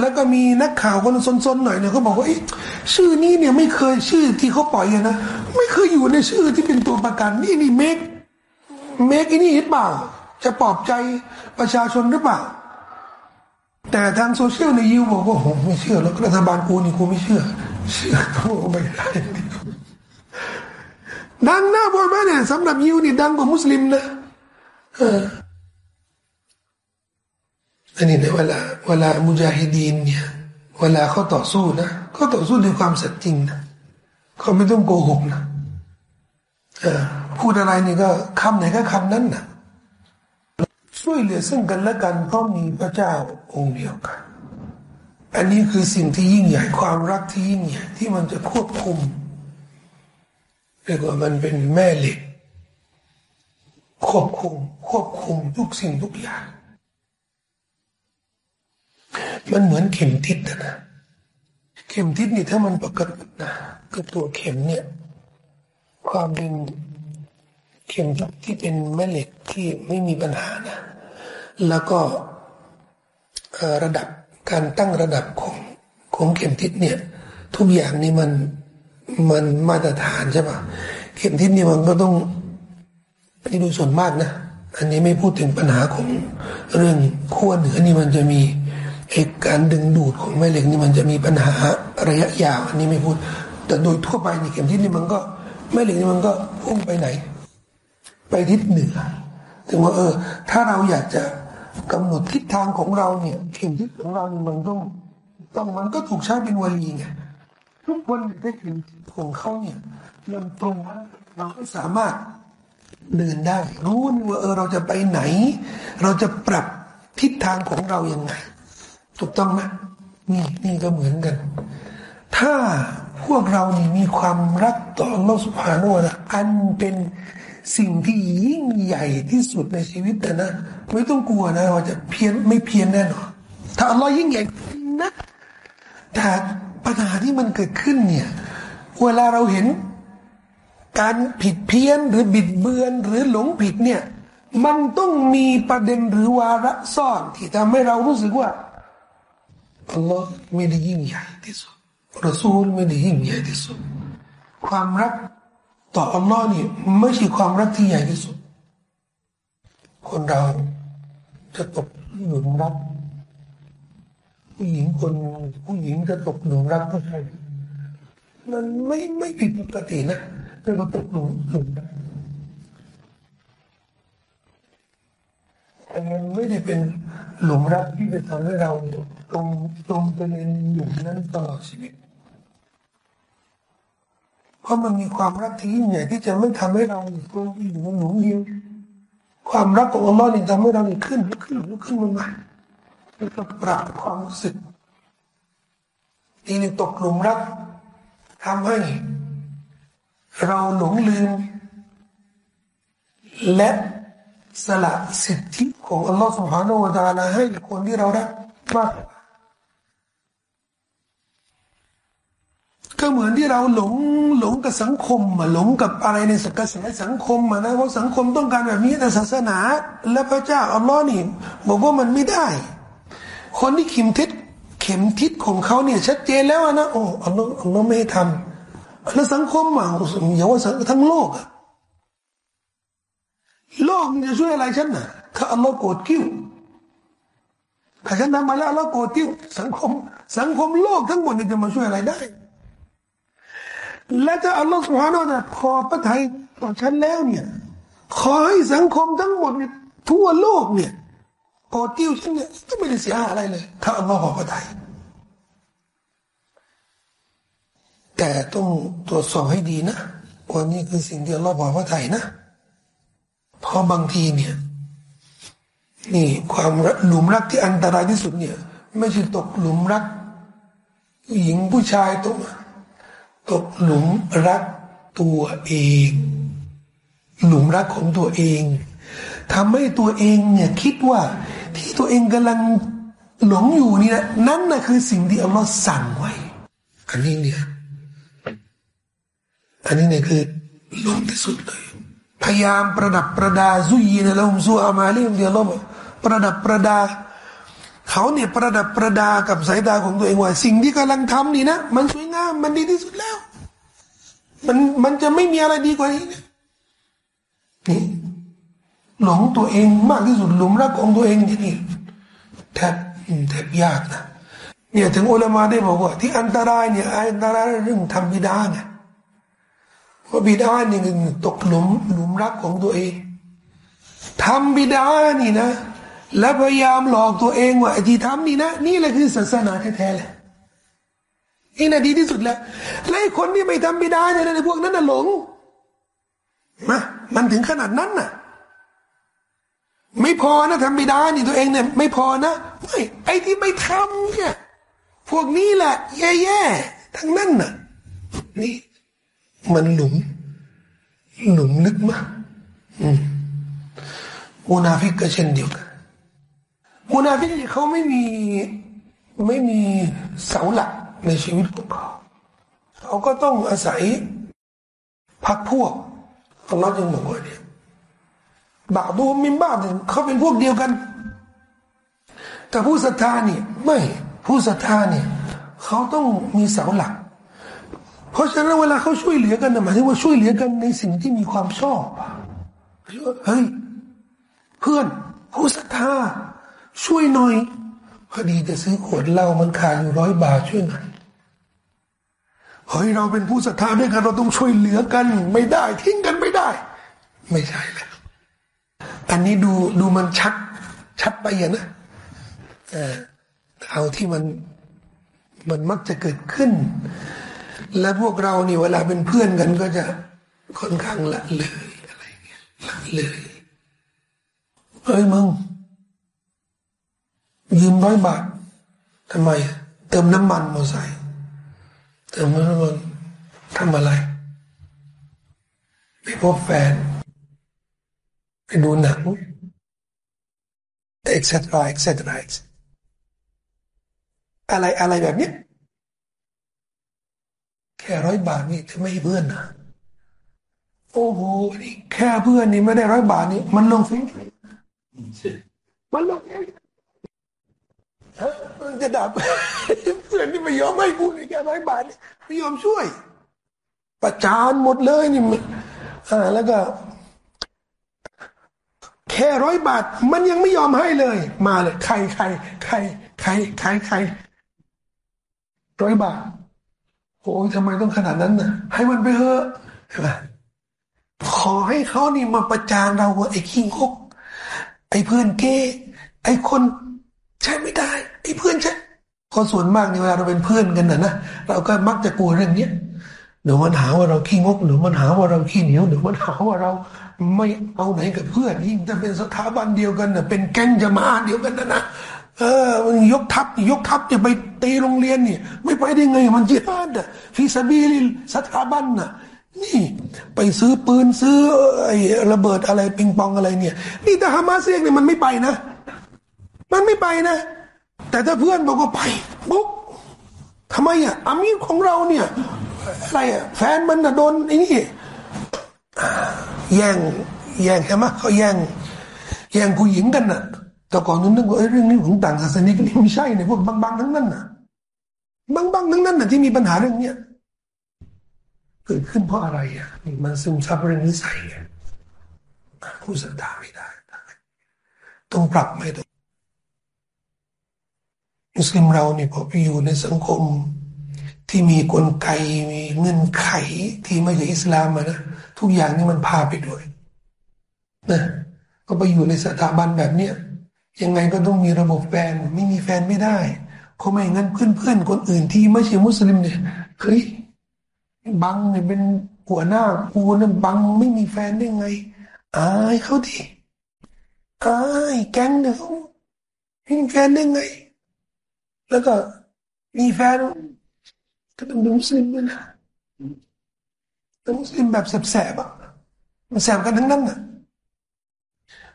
แล้วก็มีนักข่าวคนซนๆหน่อยเนี่ยเขาบอกว่าชื่อนี้เนี่ยไม่เคยชื่อที่เขาปล่อยนะไม่เคยอยู่ในชื่อที่เป็นตัวประกันนี่นี่เมกเมกอีนี่หรือเปล่า จะปลอบใจประชาชนหรือเปล่า แต่ทางโซเชียลในยิวบอกว่าผมไม่เชื่อแล้วรัฐบาลกูนี่กูไม่เชื่อ เชื่อตัวไม่ได้ดังหน้าบอยไหมเนี่ยสำหรับยิวนี่ดังกว่ามุสลิมนะเออ อันนี้เนี่ยเวลาเวลามุจาฮิดีนเนี่ยเวลาเขาต่อสู้นะเขาต่อสู้ด้วยความสัตย์จริงนะเขาไม่ต้องโกหกนะพูดอะไรนี่ก็คำไหนก็คำนั้นนะช่วยเหลือซึ่งกันและกันเพราะมีพระเจ้าองค์เดียวกัน อันนี้คือสิ่งที่ยิ่งใหญ่ความรักที่ยิ่งใหญ่ที่มันจะควบคุมเรียกว่ามันเป็นแม่เหล็กควบคุมควบคุมทุกสิ่งทุกอย่าง มันเหมือนเข็มทิศนะเข็มทิศนี่ถ้ามันปกตินะกับตัวเข็มเนี่ย ความเป็นเข็มทิศที่เป็นแม่เหล็กที่ไม่มีปัญหานะ แล้วก็ระดับการตั้งระดับของของเข็มทิศเนี่ย ทุกอย่างนี่มันมันมาตรฐานใช่ปะเข็มทิศนี่มันก็ต้องนี่ดูส่วนมากนะ อันนี้ไม่พูดถึงปัญหาของเรื่องขั้วเหนือนี่มันจะมี เหตุการดึงดูดของแม่เหล็กนี่มันจะมีปัญหาระยะยาวอันนี้ไม่พูด แต่โดยทั่วไปในเข็มทิศนี่มันก็แม่เหล็กนี่มันก็พุ่งไปไหน ไปทิศเหนือถึงว่าเออ ถ้าเราอยากจะกำหนดทิศทางของเราเนี่ย เข็มทิศของเรานี่มันต้องต้องมันก็ถูกใช้เป็นวลีไงทุกคนได้เข็มทิศของเขาเนี่ยมันตรงเราก็สามารถเดินได้ รู้ว่าเออเราจะไปไหน เราจะปรับทิศทางของเรายังไง ถูกต้องไหมนี่นี่ก็เหมือนกัน ถ้าพวกเรานี่มีความรักต่ออัลลอฮฺสุบฮานาอะอันเป็นสิ่งที่ยิ่งใหญ่ที่สุดในชีวิตนะไม่ต้องกลัวนะว่าจะเพี้ยนไม่เพี้ยนแน่นอนถ้าอัลลอฮ์ยิ่งใหญ่นะแต่ปัญหาที่มันเกิดขึ้นเนี่ยเวลาเราเห็น การผิดเพี้ยนหรือบิดเบือนหรือหลงผิดเนี่ย มันต้องมีประเด็นหรือวาระซ่อนที่ทำให้เรารู้สึกว่า อัลลอฮ์ไม่ได้ยิ่งใหญ่ที่สุดรอซูลไม่ได้ยิ่งใหญ่ที่สุด ความรักต่ออัลลอฮ์นี่ไม่ใช่ความรักที่ใหญ่ที่สุด คนเราจะตกหลุมรักผู้หญิงคนผู้หญิงจะตกหลุมรักผู้ชายมันไม่ไม่ผิดปกตินะเรียกว่าตกหลุมหลุมรักแต่ มันไม่ได้เป็นหลุมรักที่จะทำให้เราตรงตรงไปในหลุมนั้นตลอดชีวิต เพราะมันมีความรักที่ยิ่งใหญ่ที่จะไม่ทำให้เราตัวอยู่ในหลุมเดียวความรักของอัลลอฮ์นี่ทำให้เรานี่ขึ้นขึ้นขึ้นมาใหม่แล้วก็ปรับความรู้สึกทีนี้ตกหลุมรักทำให้เราหลงลืมและสละสิทธิ ของอัลลอฮฺสุบฮานาอูตาลาให้คนที่เรารักมากก็เหมือนที่เราหลงหลงกับสังคมมาหลงกับอะไรในสังกระแสสังคมมานะเพราะสังคมต้องการแบบนี้แต่ศาสนา และพระเจ้าอัลลอฮ์นี่บอกว่ามันไม่ได้ คนที่เข็มทิศเข็มทิศของเขาเนี่ยชัดเจนแล้วนะโอ้อัลลอฮ์อัลลอฮ์ไม่ให้ทำแล้วสังคมมาอย่าว่าทั้งโลก โลกจะช่วยอะไรฉันนะ่ะ ถ้าอัลลอฮ์โกรธกิ้วถ้าฉันทำมาแล้วอัลลอฮ์โกรธกิ้วสังคม สังคมโลกทั้งหมดจะมาช่วยอะไรได้ และถ้าอัลลอฮฺสุฮานาอัลพอพระทัยต่อฉันแล้วเนี่ย ขอให้สังคมทั้งหมดเนี่ยทั่วโลกเนี่ยพอติ้วฉันเนี่ยก็ไม่ได้เสียหายอะไรเลย ถ้าอัลลอฮฺพอพระทัยแต่ต้องตรวจสอบให้ดีนะว่านี่คือสิ่งที่อัลลอฮฺพอพระทัยนะ เพราะบางทีเนี่ย นี่ความหลุมรักที่อันตรายที่สุดเนี่ย ไม่ใช่ตกหลุมรักผู้หญิงผู้ชายตกตกหลุมรักตัวเอง หลุมรักของตัวเองทำให้ตัวเองเนี่ยคิดว่าที่ตัวเองกำลังหลงอยู่นี่นะนั่นนะคือสิ่งที่อัลลอฮ์สั่งไว้ อันนี้เนี่ยอันนี้เนี่ยคือลงที่สุดเลยพยายามประดับประดาซุยนะล้วซูอามาลีมเดียวลบ ประดับประดา เขาเนี่ยประดับประดากับสายตาของตัวเองว่า สิ่งที่กำลังทำนี่นะ มันสวยงามมันดีที่สุดแล้ว มันมันจะไม่มีอะไรดีกว่านี้นี่หลงตัวเองมากที่สุดหลุมรักของตัวเองที่นี่แทบแทบยากนะเนี่ยถึงอุลามาได้บอกว่า ที่อันตรายเนี่ยอันตรายเรื่องทำบิดาไงเพราะบิดาเนี่คือตกหลุมหลุมรักของตัวเองทำบิดานี่นะ และพยายามหลอกตัวเองว่าไอ้ที่ทำนี่นะ นี่แหละคือศาสนาแท้ๆเลยนี่นะดีที่สุดแล้วและคนที่ไม่ทำบิดาเนี่ยในพวกนั้นน่ะหลงมามันถึงขนาดนั้นน่ะ ไม่พอนะทำบิดานี่ตัวเองเนี่ย ไม่พอนะไม่ไอ้ที่ไม่ทำเนี่ย พวกนี้แหละแย่ๆทั้งนั้นน่ะ นี่ มันหลุม หลุมลึกมากอืมมูนาฟิกก็เช่นเดียวกัน มุนาฟิกเขาไม่มีไม่มีเสาหลักในชีวิตของเขาเขาก็ต้องอาศัยพักพวกอัลลอฮ์จึงบอกว่าเนี่ยบาดูมินบ้าเขาเป็นพวกเดียวกัน แต่ผู้ศรัทธาเนี่ยไม่ผู้ศรัทธาเนี่ยเขาต้องมีเสาหลัก เพราะฉะนั้นเวลาเขาช่วยเหลือกันหมายถึงว่าช่วยเหลือกันในสิ่งที่มีความชอบเฮ้ยเพื่อนผู้ศรัทธา ช่วยหน่อย พอดีจะซื้อขวดเหล้ามันขาดอยู่ร้อยบาทช่วยหน่อยเฮ้ยเราเป็นผู้ศรัทธาด้วยกันเราต้องช่วยเหลือกัน ไม่ได้ ทิ้งกันไม่ได้ ไม่ใช่แล้วอันนี้ดูดูมันชัด ชัดไปอย่างนะเออเอาที่มันมันมักจะเกิดขึ้น และพวกเรานี่เวลาเป็นเพื่อนกันก็จะค่อนข้างละเลยอะไรเงี้ยละเลยเฮ้ยมึง ยืมร้อยบาททำไม เติมน้ำมันมอไซค์เติมน้ำมันทำอะไร ไปพบแฟน ไปดูหนัง etc etc อะไรอะไรแบบนี้แค่ร้อยบาทนี่จะไม่ให้เพื่อนนะโอ้โหนี่แค่เพื่อนนี่ไม่ได้ร้อยบาทนี่มันลงฟิมันลง มันจะดับเพื่อนที่ไม่ยอมให้กูนี่แค่ร้อยบาทไม่ยอมช่วย ประจานหมดเลยนี่อ่าแล้วก็ แค่ร้อยบาท มันยังไม่ยอมให้เลย มาเลย ใครใครใครใครใครใครร้อยบาทโอ้ยทำไมต้องขนาดนั้นน่ะให้มันไปเถอะใช่ไหมขอให้เขานี่มาประจานเราว่าไอ้ขี้งกไอ้เพื่อนเก้ไอ้คน ใช่ไม่ได้ไอ้เพื่อนใช่คนส่วนมากในเวลาเราเป็นเพื่อนกันนะนะเราก็มักจะกลัวเรื่องเนี้ยเดี๋ยวมันหาว่าเราขี้งกเดี๋ยวมันหาว่าเราขี้เหนียวเดี๋ยวมันหาว่าเราไม่เอาไหนกับเพื่อนยิ่งจะเป็นสถาบันเดียวกันน่ะเป็นแก๊งจะมาเดียวกันนะนะเออมันยกทัพยกทัพจะไปตีโรงเรียนนี่ไม่ไปได้ไงมันจิฮาดอะฟิสบีลิสถาบันน่ะนี่ไปซื้อปืนซื้อไอ้ระเบิดอะไรปิงปองอะไรเนี่ย นี่แต่ฮามาสเรียกเนี่ยมันไม่ไปนะ มันไม่ไปนะ แต่ถ้าเพื่อนบอกว่าไปปุ๊บทำไมอะอามีของเราเนี่ย อะไรอะแฟนมันน่ะโดนไอ้นี่แย่งแย่งใช่ไหมเขาแย่งแย่งผู้หญิงกันน่ะแต่ก่อนนู้นนึกว่าเรื่องนี้ของต่างศาสนานี่ไม่ใช่เนี่ยพวกบางๆทั้งนั้นน่ะบางๆทั้งนั้นน่ะที่มีปัญหาเรื่องเนี้ยเกิดขึ้นเพราะอะไรอะนี่มันซึมซับเรื่องนิสัยผู้ศรัทธาไม่ได้ ต้องปรับไม่ต้ มุสลิมเราเนี่ยพอไปอยู่ในสังคมที่มีกลไกมีเงื่อนไขที่ไม่ใช่อิสลามนะทุกอย่างนี่มันพาไปด้วยนะก็ไปอยู่ในสถาบันแบบเนี้ยยังไงก็ต้องมีระบบแฟนไม่มีแฟนไม่ได้ เพราะไม่งั้นเพื่อนๆคนอื่นที่ไม่ใช่มุสลิมเนี่ยเฮ้ยบังเนี่ยเป็นหัวหน้ากูเนี่ยบังไม่มีแฟนได้ไงอายเขาดิอายแก๊งเนี่ยเขามีแฟนได้ไง แล้วก็มีแฟนก็ต้องเป็นมุสลิมด้วยนะเป็นมุสลิมแบบแสบๆอะมันแสบกันทั้งนั้นอะ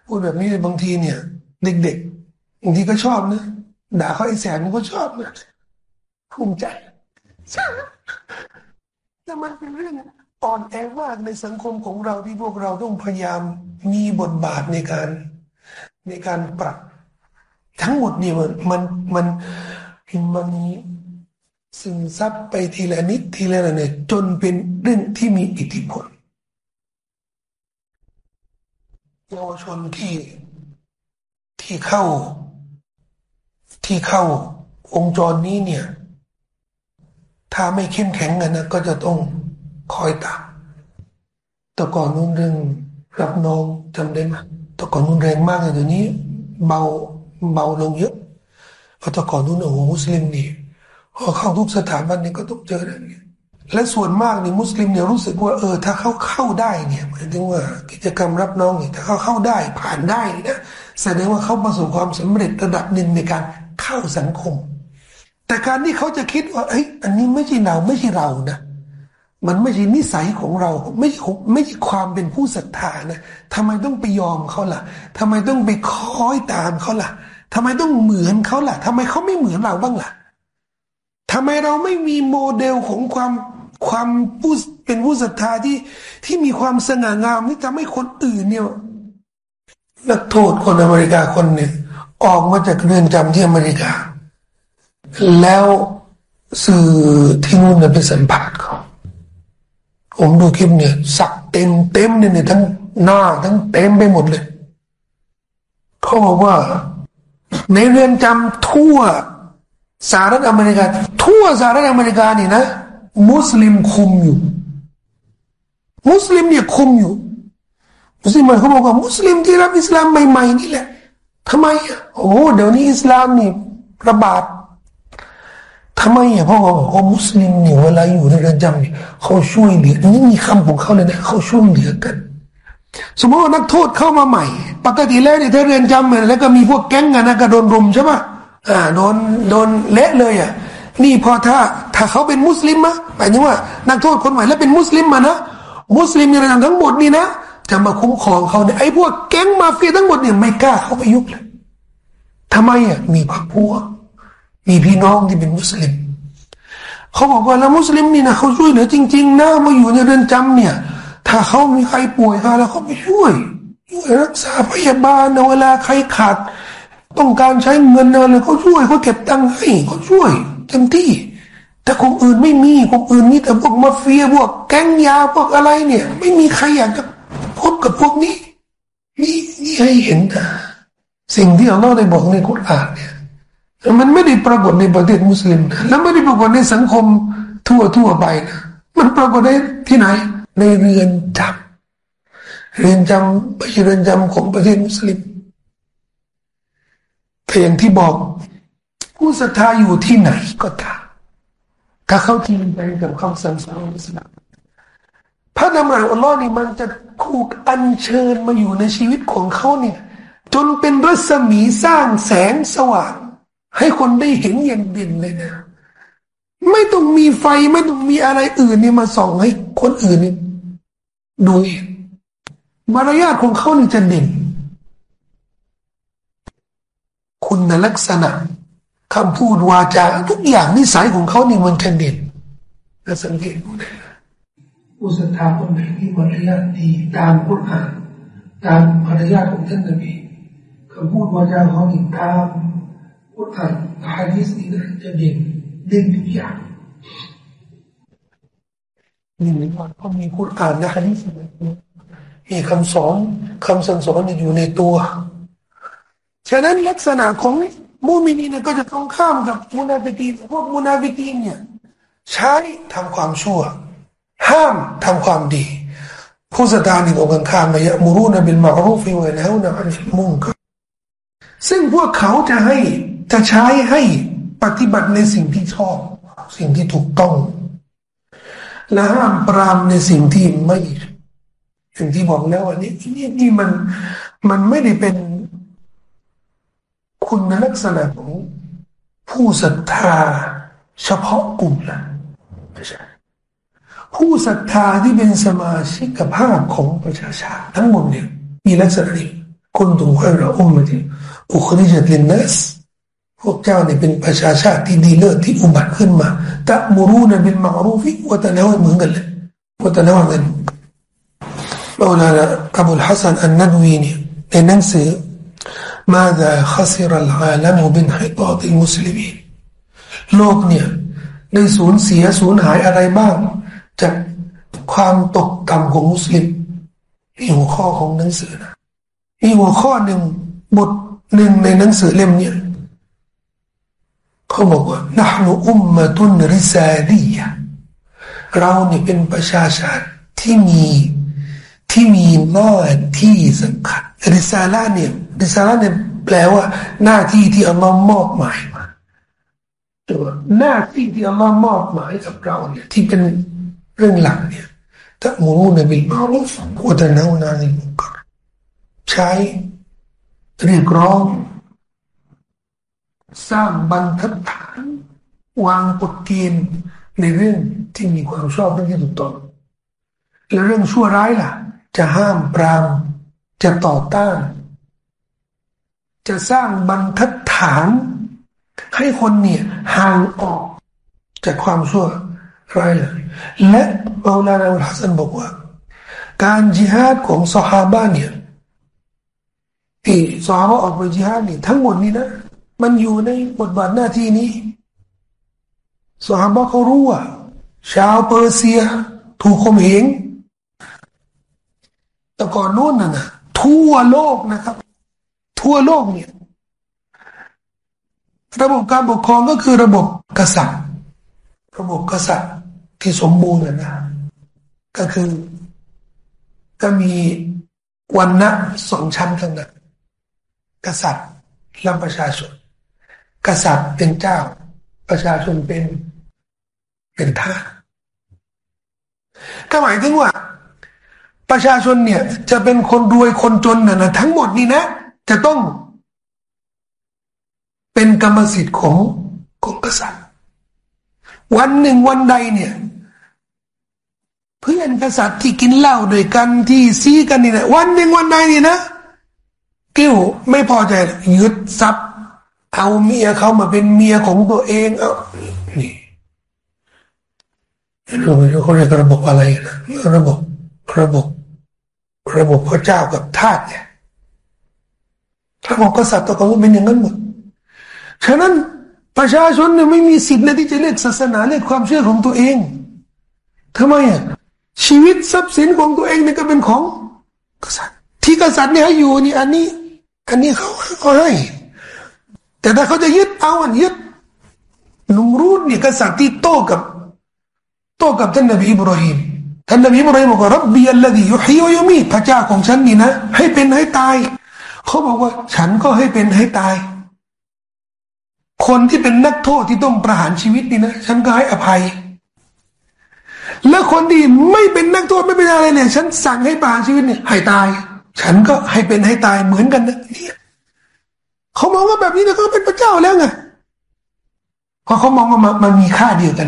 พูดแบบนี้บางทีเนี่ย เด็กๆบางทีก็ชอบนะด่าเขาไอ้แสนมันก็ชอบนะภูมิใจแต่มันเป็นเรื่องอ่อนแอมากในสังคมของเราที่พวกเราต้องพยายามมีบทบาทในการในการปรับ ทั้งหมดนี่มันมันมัน มันซึมซับไปทีละนิดทีละหนิดจนเป็นเรื่องที่มีอิทธิพลเยาวชนที่ที่เข้า ที่เข้าวงจรนี้เนี่ย ถ้าไม่เข้มแข็งกันนะก็จะต้องคอยตามแต่ก่อนนู้นเรื่องรับน้องจำได้ไหมแต่ก่อนนู้นแรงมากเลยเดี๋ยวนี้ เบาเบาลงเยอะ เพราะแต่ก่อนนู้นโอ้โหมุสลิมนี่พอเข้าทุกสถาบันนี่ก็ต้องเจอเรื่องนี้และส่วนมากนี่มุสลิมเนี่ยรู้สึกว่าเออถ้าเขาเข้าได้เนี่ยหมายถึงว่ากิจกรรมรับน้องเนี่ยถ้าเขาเข้าได้ผ่านได้นะแสดงว่าเขาประสบความสำเร็จระดับหนึ่งในการเข้าสังคม แต่การที่เขาจะคิดว่าเฮ้ยอันนี้ไม่ใช่เราไม่ใช่เรานะมันไม่ใช่นิสัยของเราไม่ใช่ไม่ใช่ความเป็นผู้ศรัทธานะทำไมต้องไปยอมเขาล่ะทำไมต้องไปคอยตามเขาล่ะ ทำไมต้องเหมือนเขาล่ะทำไมเขาไม่เหมือนเราบ้างล่ะทำไมเราไม่มีโมเดลของความความผู้เป็นผู้ศรัทธาที่ที่มีความสง่างามที่ทำให้คนอื่นเนี่ยนักโทษคนอเมริกาคนหนึ่งออกมาจากเรือนจำที่อเมริกา แล้วสื่อที่นู่นไปสัมผัสเขาผมดูคลิปเนี่ยสักเต็มเต็มเนี่ยทั้งหน้าทั้งเต็มไปหมดเลยเขาบอกว่า ในเรือนจำทั่วสหรัฐอเมริกา ทั่วสหรัฐอเมริกานี่นะ มุสลิมคุมอยู่ มุสลิมเนี่ยคุมอยู่มุสลิมเขาบอกว่ามุสลิมที่รับอิสลามใหม่ๆนี่แหละทำไมอะโอ้เดี๋ยวนี้อิสลามนี่ระบาดทำไมอะเพราะว่าโอ้มุสลิมเนี่ยเวลาอยู่ในเรือนจำเนี่ยเขาช่วยเหลือนี่มีคำของเขาเลยนะเขาช่วยเหลือกัน สมมติว่านักโทษเข้ามาใหม่ ปกติแล้วเนี่ยถ้าเรือนจำเนี่ยแล้วก็มีพวกแก๊งกันนะก็โดนรุมใช่ปะอ่าโดนโดนเละเลยอะนี่พอถ้าถ้าเขาเป็นมุสลิมมะหมายถึงว่า นักโทษคนใหม่แล้วเป็นมุสลิมมานะมุสลิมในเรือนจำทั้งหมดนี่นะจะมาคุ้มครองเขาเนี่ยไอ้พวกแก๊งมาเฟียทั้งหมดเนี่ยไม่กล้าเข้าไปยุ่งเลยทำไมอะมีพรรคพวกมีพี่น้องที่เป็นมุสลิมเขาบอกว่าแล้วมุสลิมนี่นะเขาช่วยเหลือจริง ๆนะมาอยู่ในเรือนจำเนี่ย ถ้าเขามีใครป่วยเขาแล้วเขาไปช่วยช่วยรักษาพยาบาลในเวลาใครขาด ต้องการใช้เงินอะไรเขาช่วยเขาเก็บตังค์ให้เขาช่วยเต็มที่ แต่คนอื่นไม่มีคนอื่นมีแต่พวกมาเฟียพวกแก๊งยาพวกอะไรเนี่ย ไม่มีใครอยากจะพบกับพวกนี้นี่นี่ให้เห็นนะสิ่งที่อัลลอฮ์ได้บอกในคุรานเนี่ยมันไม่ได้ปรากฏในประเทศมุสลิม แล้วไม่ได้ปรากฏในสังคมทั่วทั่วไปนะมันปรากฏในที่ไหน ในเรือนจำเรือนจำไม่ใช่เรือนจำของประเทศมุสลิมแต่อย่างที่บอก ผู้ศรัทธาอยู่ที่ไหนก็ตามถ้าเขาจริงใจกับคำสั่งสอนของอิสลามพระนามอัลลอฮ์นี่มันจะคูกอัญเชิญมาอยู่ในชีวิตของเขาเนี่ย จนเป็นรัศมีสร้างแสงสว่าง ให้คนได้เห็นอย่างเด่นเลยนะ ไม่ต้องมีไฟไม่ต้องมีอะไรอื่นนี่มาส่องให้คนอื่นนี่ ดูเองมารยาทของเขานี่จะเด่นคุณลักษณะคำพูดวาจาทุกอย่างนิสัยของเขานี่มันจะเด่นสังเกตดูได้ผู้ศรัทธาคนไหนที่มารยาทดีตามคุรานตามมารยาทของท่านนบีคำพูดวาจาเขาติดตามคุรานฮะดีษนี้นะจะเด่นเด่นทุกอย่าง นี่มีก่อนเพราะมีคุรานนะฮะดีษมีคำสอนคำสั่งสอนอยู่ในตัว ฉะนั้นลักษณะของมูมินีเนี่ยก็จะตรงข้ามกับมุนาฟิกีพวกมุนาฟิกีเนี่ย ใช้ทำความชั่ว ห้ามทำความดี ผู้ศรัทธานี่ตรงกันข้ามนะยะมูรุนบิลมารูฟิวะแล้วนะอันมุงกซึ่งพวกเขาจะให้จะใช้ให้ปฏิบัติในสิ่งที่ชอบ สิ่งที่ถูกต้อง และห้ามปรามในสิ่งที่ไม่สิ่งที่บอกแล้วว่านี่นี่นี่มันมันไม่ได้เป็นคุณลักษณะของผู้ศรัทธาเฉพาะกลุ่มนะไม่ใช่ผู้ศรัทธาที่เป็นสมาชิกภาพของประชาชาติทั้งหมดเนี่ยมีลักษณะนี้คนตุงให้เราอุมมาที่อุคริจัตลินนัส พวกเจ้าเนี่ยเป็นประชาชาติที่ดีเลิศที่อุบัติขึ้นมาตะมูรูนบินมารูฟิวะตะนาวเหมือนกันเลยวัตะนาวกันมาลาอับุลฮัสซันอันนัดวีเนี่ยในหนังสือ ماذا خسر العالم بانحطاط المسلمين โลกเนี่ยได้สูญเสียสูญหายอะไรบ้างจากความตกต่ำของมุสลิมนี่หัวข้อของหนังสือนะมีหัวข้อหนึ่งบทหนึ่งในหนังสือเล่มนี้ เขาบอกว่านะฮนุอุมมะตุนริซาลียเราเนี่ยเป็นประชาชาติที่มีที่มีหน้าที่สำคัญริซาลาเนี่ยริซาลาเนี่ยแปลว่า หน้าที่ที่อัลลอฮ์มอบหมายมาตัวหน้าที่ที่อัลลอฮ์มอบหมายกับเราเนี่ยที่เป็นเรื่องหลักเนี่ยตะมูรุนบิลมารุฟวะตะนานานิมุกใช้เรียกร้อง สร้างบรรทัดฐาน วางกฎเกณฑ์ในเรื่องที่มีความชอบเรื่องที่ถูกต้องและเรื่องชั่วร้ายล่ะ จะห้ามปรามจะต่อต้าน จะสร้างบรรทัดฐาน ให้คนเนี่ยห่างออกจากความชั่วร้ายเลยและอัลลาฮฺฮัสซันบอกว่า การจิฮาดของสหาบ้านเนี่ยที่สหาบออกไปจิฮาดนี่ทั้งหมดนี้นะ มันอยู่ในบทบาทหน้าที่นี้สหาบะเขารู้ว่า ชาวเปอร์เซีย ถูกข่มเหงแต่ก่อนนู้นนะนะทั่วโลกนะครับทั่ทั่วโลกเนี่ย ระบบการปกครองก็คือระบบกษัตริย์ ระบบกษัตริย์ที่สมบูรณ์นะก็คือ ก็มีวันนะสองชั้นทั้งนั้นกษัตริย์และประชาชน กษัตริย์เป็นเจ้า ประชาชนเป็นเป็นทาสก็หมายถึงว่า ประชาชนเนี่ย จะเป็นคนรวยคนจนน่ะนะทั้งหมดนี่นะ จะต้อง เป็นกรรมสิทธิ์ของของกษัตริย์ วันหนึ่งวันใดเนี่ยเพื่อนกษัตริย์ที่กินเหล้าด้วยกันที่ซีกันนี่นะวันหนึ่งวันใดนี่นะ กิ้วไม่พอใจยึดทรัพย์ เอาเมียเขามาเป็นเมียของตัวเอง เอานี่เราเขาเรียกระบบอะไรนะระบบระบบ ระบบพระเจ้ากับทาสเนี่ยระบบกษัตริย์ตัวเขาเป็นอย่างนั้นหมดฉะนั้นประชาชนเนี่ยไม่มีสิทธิ์นะที่จะเลือกศาสนาเลือกความเชื่อของตัวเองทำไมอะชีวิตทรัพย์สินของตัวเองเนี่ยก็เป็นของกษัตริย์ ที่กษัตริย์เนี่ยให้อยู่นี่อันนี้ อันนี้เขาเขาให้ แต่ถ้าเขาจะยึดเอาอันยึดนุมรูดเนี่ยกษัตริย์ที่โตกับโตกับท่านนบีอิบราฮิมท่านนบีอิบราฮิมบอกว่ารับบีอัลลดียุฮีวยุมีพระเจ้าของฉันนี่นะ ให้เป็นให้ตายเขาบอกว่า ฉันก็ให้เป็นให้ตาย คนที่เป็นนักโทษที่ต้องประหารชีวิตนี่นะ ฉันก็ให้อภัย แล้วคนที่ไม่เป็นนักโทษไม่เป็นอะไรเนี่ย ฉันสั่งให้ประหารชีวิตเนี่ยให้ตาย ฉันก็ให้เป็นให้ตายเหมือนกันนะเนี่ย เขามองว่าแบบนี้นี่ยเขาเป็นพระเจ้าแล้วไงเพราะเขามองว่ามันมีค่าเดียวกัน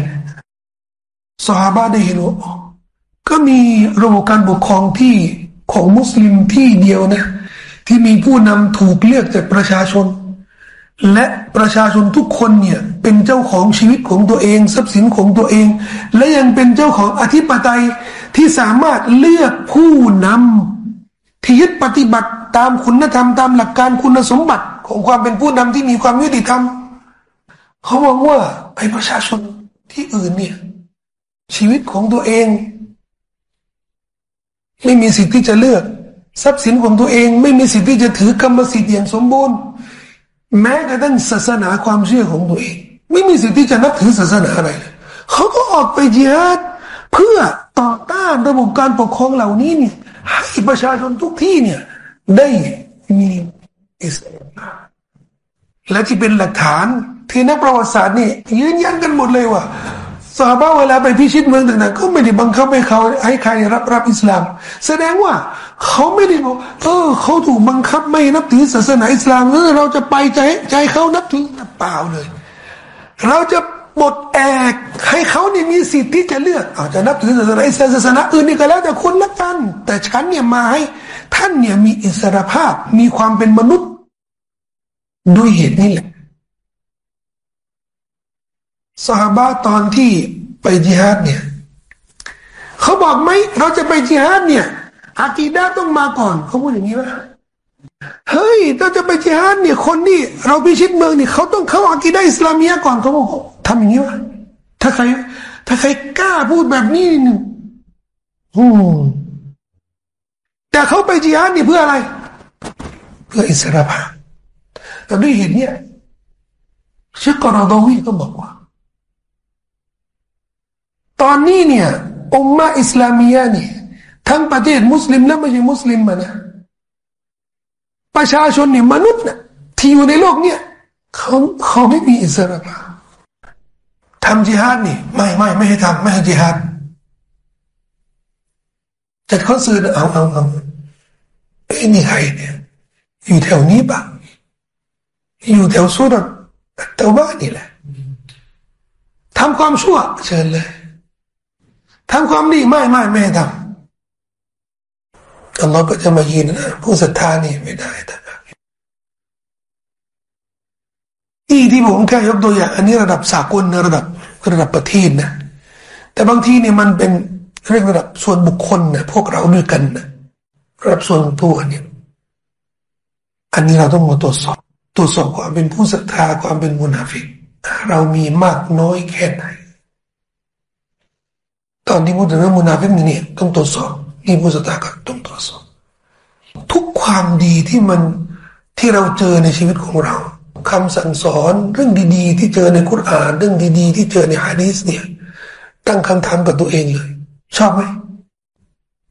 สฮาบะได้เห็นว่าก็มีระบบการปกครองที่ของมุสลิมที่เดียวนะ ที่มีผู้นำถูกเลือกจากประชาชน และประชาชนทุกคนเนี่ย เป็นเจ้าของชีวิตของตัวเอง ทรัพย์สินของตัวเอง และยังเป็นเจ้าของอธิปไตยที่สามารถเลือกผู้นำที่ยึดปฏิบัติ ตามคุณธรรมตามหลักการคุณสมบัติของความเป็นผู้นำที่มีความยุติธรรมเขามองว่าไอ้ประชาชนที่อื่นเนี่ย ชีวิตของตัวเอง ไม่มีสิทธิ์ที่จะเลือก ทรัพย์สินของตัวเอง ไม่มีสิทธิ์ที่จะถือกรรมสิทธิ์อย่างสมบูรณ์ แม้กระทั่งศาสนาความเชื่อของตัวเอง ไม่มีสิทธิ์ที่จะนับถือศาสนาอะไรเขาก็ออกไปจิฮัดเพื่อต่อต้านระบบการปกครองเหล่านี้เนี่ยให้ประชาชนทุกที่เนี่ย ได้มีอิสลามและที่เป็นหลักฐานที่นักประวัติศาสตร์นี่ยืนยันกันหมดเลยว่าสาบาเวลาไปพิชิตเมืองต่างๆก็ไม่ได้บังคับให้เขาให้ใครรับรับอิสลาม แสดงว่าเขาไม่ได้บอกเออเขาถูกบังคับไม่นับถือศาสนาอิสลามเออเราจะไปใจใจเขานับถือเปล่าเลย เราจะ บดแอกให้เขาเนี่ยมีสิทธิ์ที่จะเลือกอาจจะนับถือศาสนาอิสลามศาสนาอื่นนี่ก็แล้วแต่คนละกัน แต่ฉันเนี่ยมาให้ท่านเนี่ยมีอิสรภาพมีความเป็นมนุษย์ ด้วยเหตุนี้แหละสหบาตอนที่ไปจิฮาดเนี่ยเขาบอกไหมเราจะไปจิฮาดเนี่ยอากีดาต้องมาก่อนเขาพูดอย่างนี้ว่าเฮ้ยเราจะไปจิฮาดเนี่ยคนนี่เราพิชิตเมืองนี่เขาต้องเข้าอากีดาอิสลามียก่อนเขาบอก ทำอย่างนี้วะถ้าใคร ถ้าใครกล้าพูดแบบนี้หนึ่งอืมแต่เขาไปจิฮาดนี่เพื่ออะไร เพื่ออิสรภาพแต่ด้วยเหตุเนี้ยเชคกรอดวีก็บอกว่า ตอนนี้เนี่ยอุมมะอิสลามียเนี่ยทั้งประเทศมุสลิมและไม่ใช่มุสลิมมานะประชาชนเนี่ยมนุษย์นะที่อยู่ในโลกเนี่ยเขาเขาไม่มีอิสรภาพ ทำจิฮาดนี่ ไม่ไม่ไม่ให้ทำไม่ให้จิฮาดจัดคอนเสิร์ตเอาเอาเอาไอ้นี่ใครเนี่ยอยู่แถวนี้ปะอยู่แถวสุดแถวบ้านนี่แหละทำความชั่ว เชิญเลยทำความดีไม่ไม่ไม่ทำอัลลอฮ์ก็จะมายินนะผู้ศรัทธานี่ไม่ได้แต่ อีที่ผมแค่ยกตัวอย่างอันนี้ระดับสากลในระดับระดับประเทศนะ แต่บางทีเนี่ยมันเป็นเรื่องระดับส่วนบุคคลนะพวกเราด้วยกันนะระดับส่วนตัวเนี่ยอันนี้เราต้องมาตรวจสอบตรวจสอบความเป็นผู้ศรัทธาความเป็นมุนาฟิกเรามีมากน้อยแค่ไหน ตอนที่พูดถึงเรื่องมุนาฟิกเนี่ยต้องตรวจสอบนี่ผู้ศรัทธาก็ต้องตรวจสอบ ทุกความดีที่มันที่เราเจอในชีวิตของเรา คำสั่งสอนเรื่องดีๆ ที่เจอในกุรอานเรื่องดีๆ ที่เจอในฮะดีษเนี่ย ตั้งคำถามกับตัวเองเลย ชอบไหม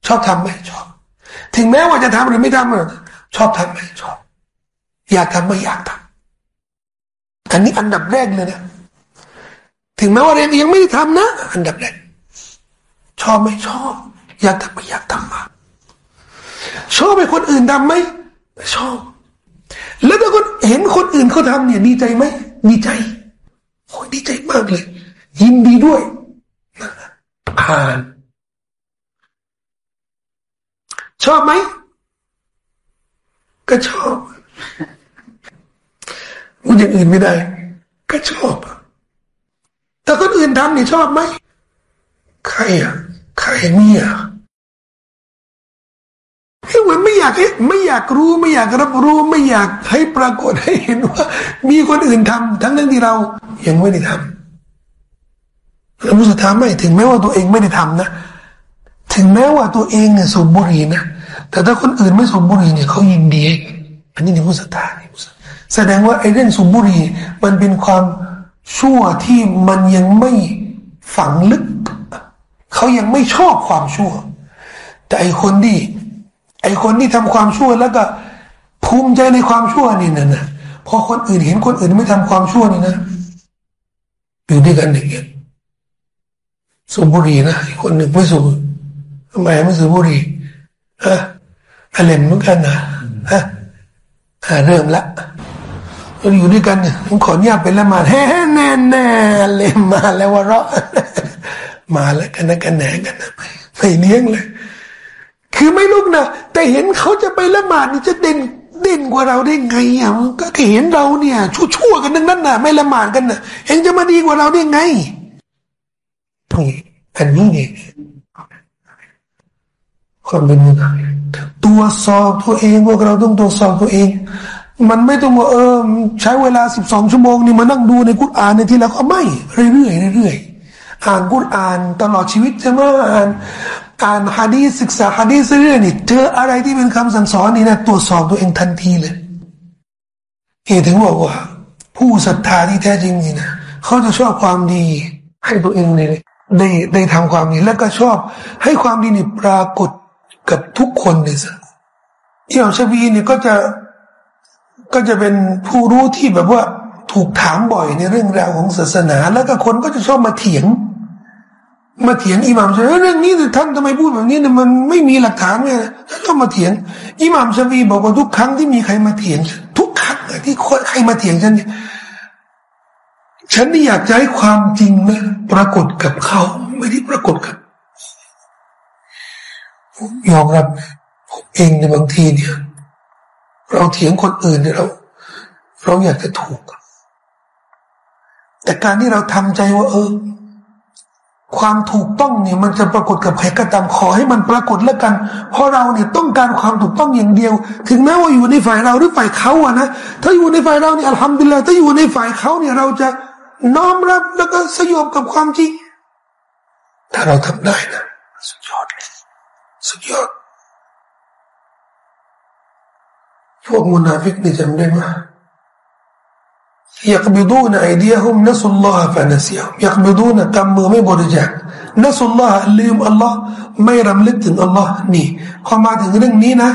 ชอบทำไหมชอบ ถึงแม้ว่าจะทำหรือไม่ทำชอบทำไหมชอบ อยากทำไม่อยากทำอันนี้อันดับแรกเลยนะถึงแม้ว่าเรียนยังไม่ได้ทำนะ อันดับแรกชอบไหมชอบ อยากทำไม่อยากทำมาชอบให้คนอื่นทำไหมชอบ แล้วถ้าคนเห็นคนอื่นเขาทำเนี่ยดีใจไหมดีใจโอ้ดีใจมากเลย ยินดีด้วยผ่าน ชอบไหมก็ชอบพูดอย่างอื่นไม่ได้ ก็ชอบแต่คนอื่นทำนี่ชอบไหมใครอะใครเนี่ย เหมือนไม่อยากให้ไม่อยากรู้ไม่อยากรับรู้ไม่อยากให้ปรากฏให้เห็นว่า มีคนอื่นทำทั้งนั้นที่เรายังไม่ได้ทำแล้วมุสธาไม่ถึงแม้ว่าตัวเองไม่ได้ทำนะ ถึงแม้ว่าตัวเองเนี่ยสูบบุหรี่นะแต่ถ้าคนอื่นไม่สูบบุหรี่เนี่ยเขายินดีอันนี้ในมุสธาแสดงว่าไอ้เรื่องสูบบุหรี่มันเป็นความชั่วที่มันยังไม่ฝังลึก เขายังไม่ชอบความชั่ว แต่ไอคนที่ ไอคนที่ทำความชั่วแล้วก็ภูมิใจในความชั่วนี่นะนะพอคนอื่นเห็นคนอื่นไม่ทำความชั่วนี่นะอยู่ด้วยกันอย่างเงี้ยสูบบุหรี่นะคนหนึ่งไม่สูบทำไมไม่สูบบุหรี่อะอะไรเหมือนกันนะฮะเริ่มละเราอยู่ด้วยกันเนี่ยผมขออนุญาตเป็นละหมาดแฮ่แน่แน่เลยมาแล้ววะเราะมาแล้วกันนะกันแหนกันนะไม่เลี้ยงเลย คือไม่ลุกนะแต่เห็นเขาจะไปละหมาดนี่จะเด่นเด่นกว่าเราได้ไงอะก็เห็นเราเนี่ย ชั่วๆกันนั่งนั้นน่ะ ไม่ละหมาดกันน่ะเองจะมาดีกว่าเราได้ไงนี่อันนี้เนี่ยความเป็นมุนาตัวสอบตัวเองพวกเราต้องตัวสอบตัวเอง มันไม่ต้องว่าเออใช้เวลาสิบสองชั่วโมงนี่มานั่งดูในกุตอานในทีละก็ไม่เรื่อยๆเรื่อยๆอ่านกุรอานตลอดชีวิตจะมาอ่าน อ่านฮะดีศึกษาฮะดีเรื่อยนี่เจออะไรที่เป็นคำสั่งสอนนี่นะตรวจสอบตัวเองทันทีเลยเหตุถึงบอกว่า ผู้ศรัทธาที่แท้จริงนี่นะเขาจะชอบความดีให้ตัวเองเลยได้ได้ทำความดีแล้วก็ชอบให้ความดีนี่ปรากฏกับทุกคนเลยสิอิหม่ามชาบีเนี่ยก็จะก็จะเป็นผู้รู้ที่แบบว่าถูกถามบ่อยในเรื่องราวของศาสนา แล้วก็คนก็จะชอบมาเถียง มาเถียงอิหม่ามชาเรื่องนี้ท่านทำไมพูดแบบนี้เนี่ยมันไม่มีหลักฐานไงท่านก็มาเถียงอิหม่ามชาวีบอกว่าทุกครั้งที่มีใครมาเถียง ทุกครั้งที่ใครมาเถียงฉันเนี่ยฉันนี่อยากจะให้ความจริงนะปรากฏกับเขา ไม่ได้ปรากฏกับผมยอมรับผมเองในบางทีเนี่ย เราเถียงคนอื่นเนี่ยเรา เราอยากจะถูก แต่การที่เราทำใจว่า เออ ความถูกต้องเนี่ยมันจะปรากฏกับใครก็ตามขอให้มันปรากฏแล้วกัน เพราะเราเนี่ยต้องการความถูกต้องอย่างเดียว ถึงแม้ว่าอยู่ในฝ่ายเราหรือฝ่ายเขาอะนะถ้าอยู่ในฝ่ายเราเนี่ยอัลฮัมดุลิลละถ้าอยู่ในฝ่ายเขาเนี่ยเราจะน้อมรับแล้วก็สยบกับความจริง ถ้าเราทำได้นะสุดยอดเลยสุดยอดพวกมุนาฟิกนี่จำได้ไหม يقبضون أيديهم نسوا الله فنسيهم يقبضون กำมือไม่บริจาค نسوا الله ลืมอัลลอฮ์ไม่รำลึกถึงอัลลอฮ์นี่พอมาถึงเรื่องนี้นะ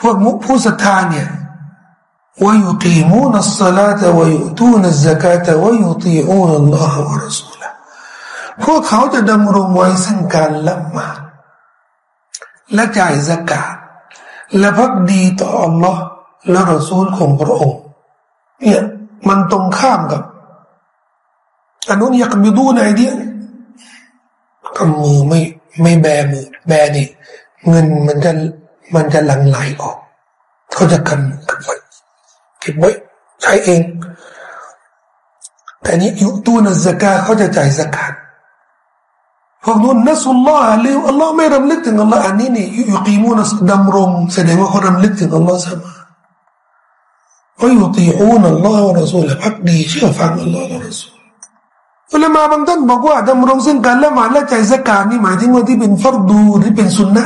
พวกมุผู้ศรัทธาเนี่ย ويقيمون الصلاة ويؤتون الزكاة ويطيعون الله ورسوله พวกเขาจะดำรงไว้ซึ่งการละหมาดและจ่ายสกาดและพักดีต่ออัลลอฮ์และรอซูลของพระองค์เนี่ย มันตรงข้ามกับอันนู้นยากมีดูในเดียกำมือไม่ไม่แบมือแบนี่เงินมันจะมันจะหลั่งไหลออก เขาจะกำเก็บไว้เก็บไว้ใช้เอง แต่นี้อยู่ตู้นสกาเขาจะจ่ายสกัดพวกนู้นนัสุลลอฮ์เลืมอัลลอฮ์ไม่รำลึกถึงอัลลอฮ์อันนี้นี่อยู่กีมูนัสดำรงแสดงว่าเขารำลึกถึงอัลลอฮ์เสมอ ว่าอยู่ตีอูนอัลลอฮ์วะรอซูลพักดีเชื่อฟังอัลลอฮ์วะรอซูลอุลามาบางท่านบอกว่าดำรงซึ่งการละหมาดและใจสกาดนี่หมายถึงว่าที่เป็นฟัรดูหรือเป็นสุนนะ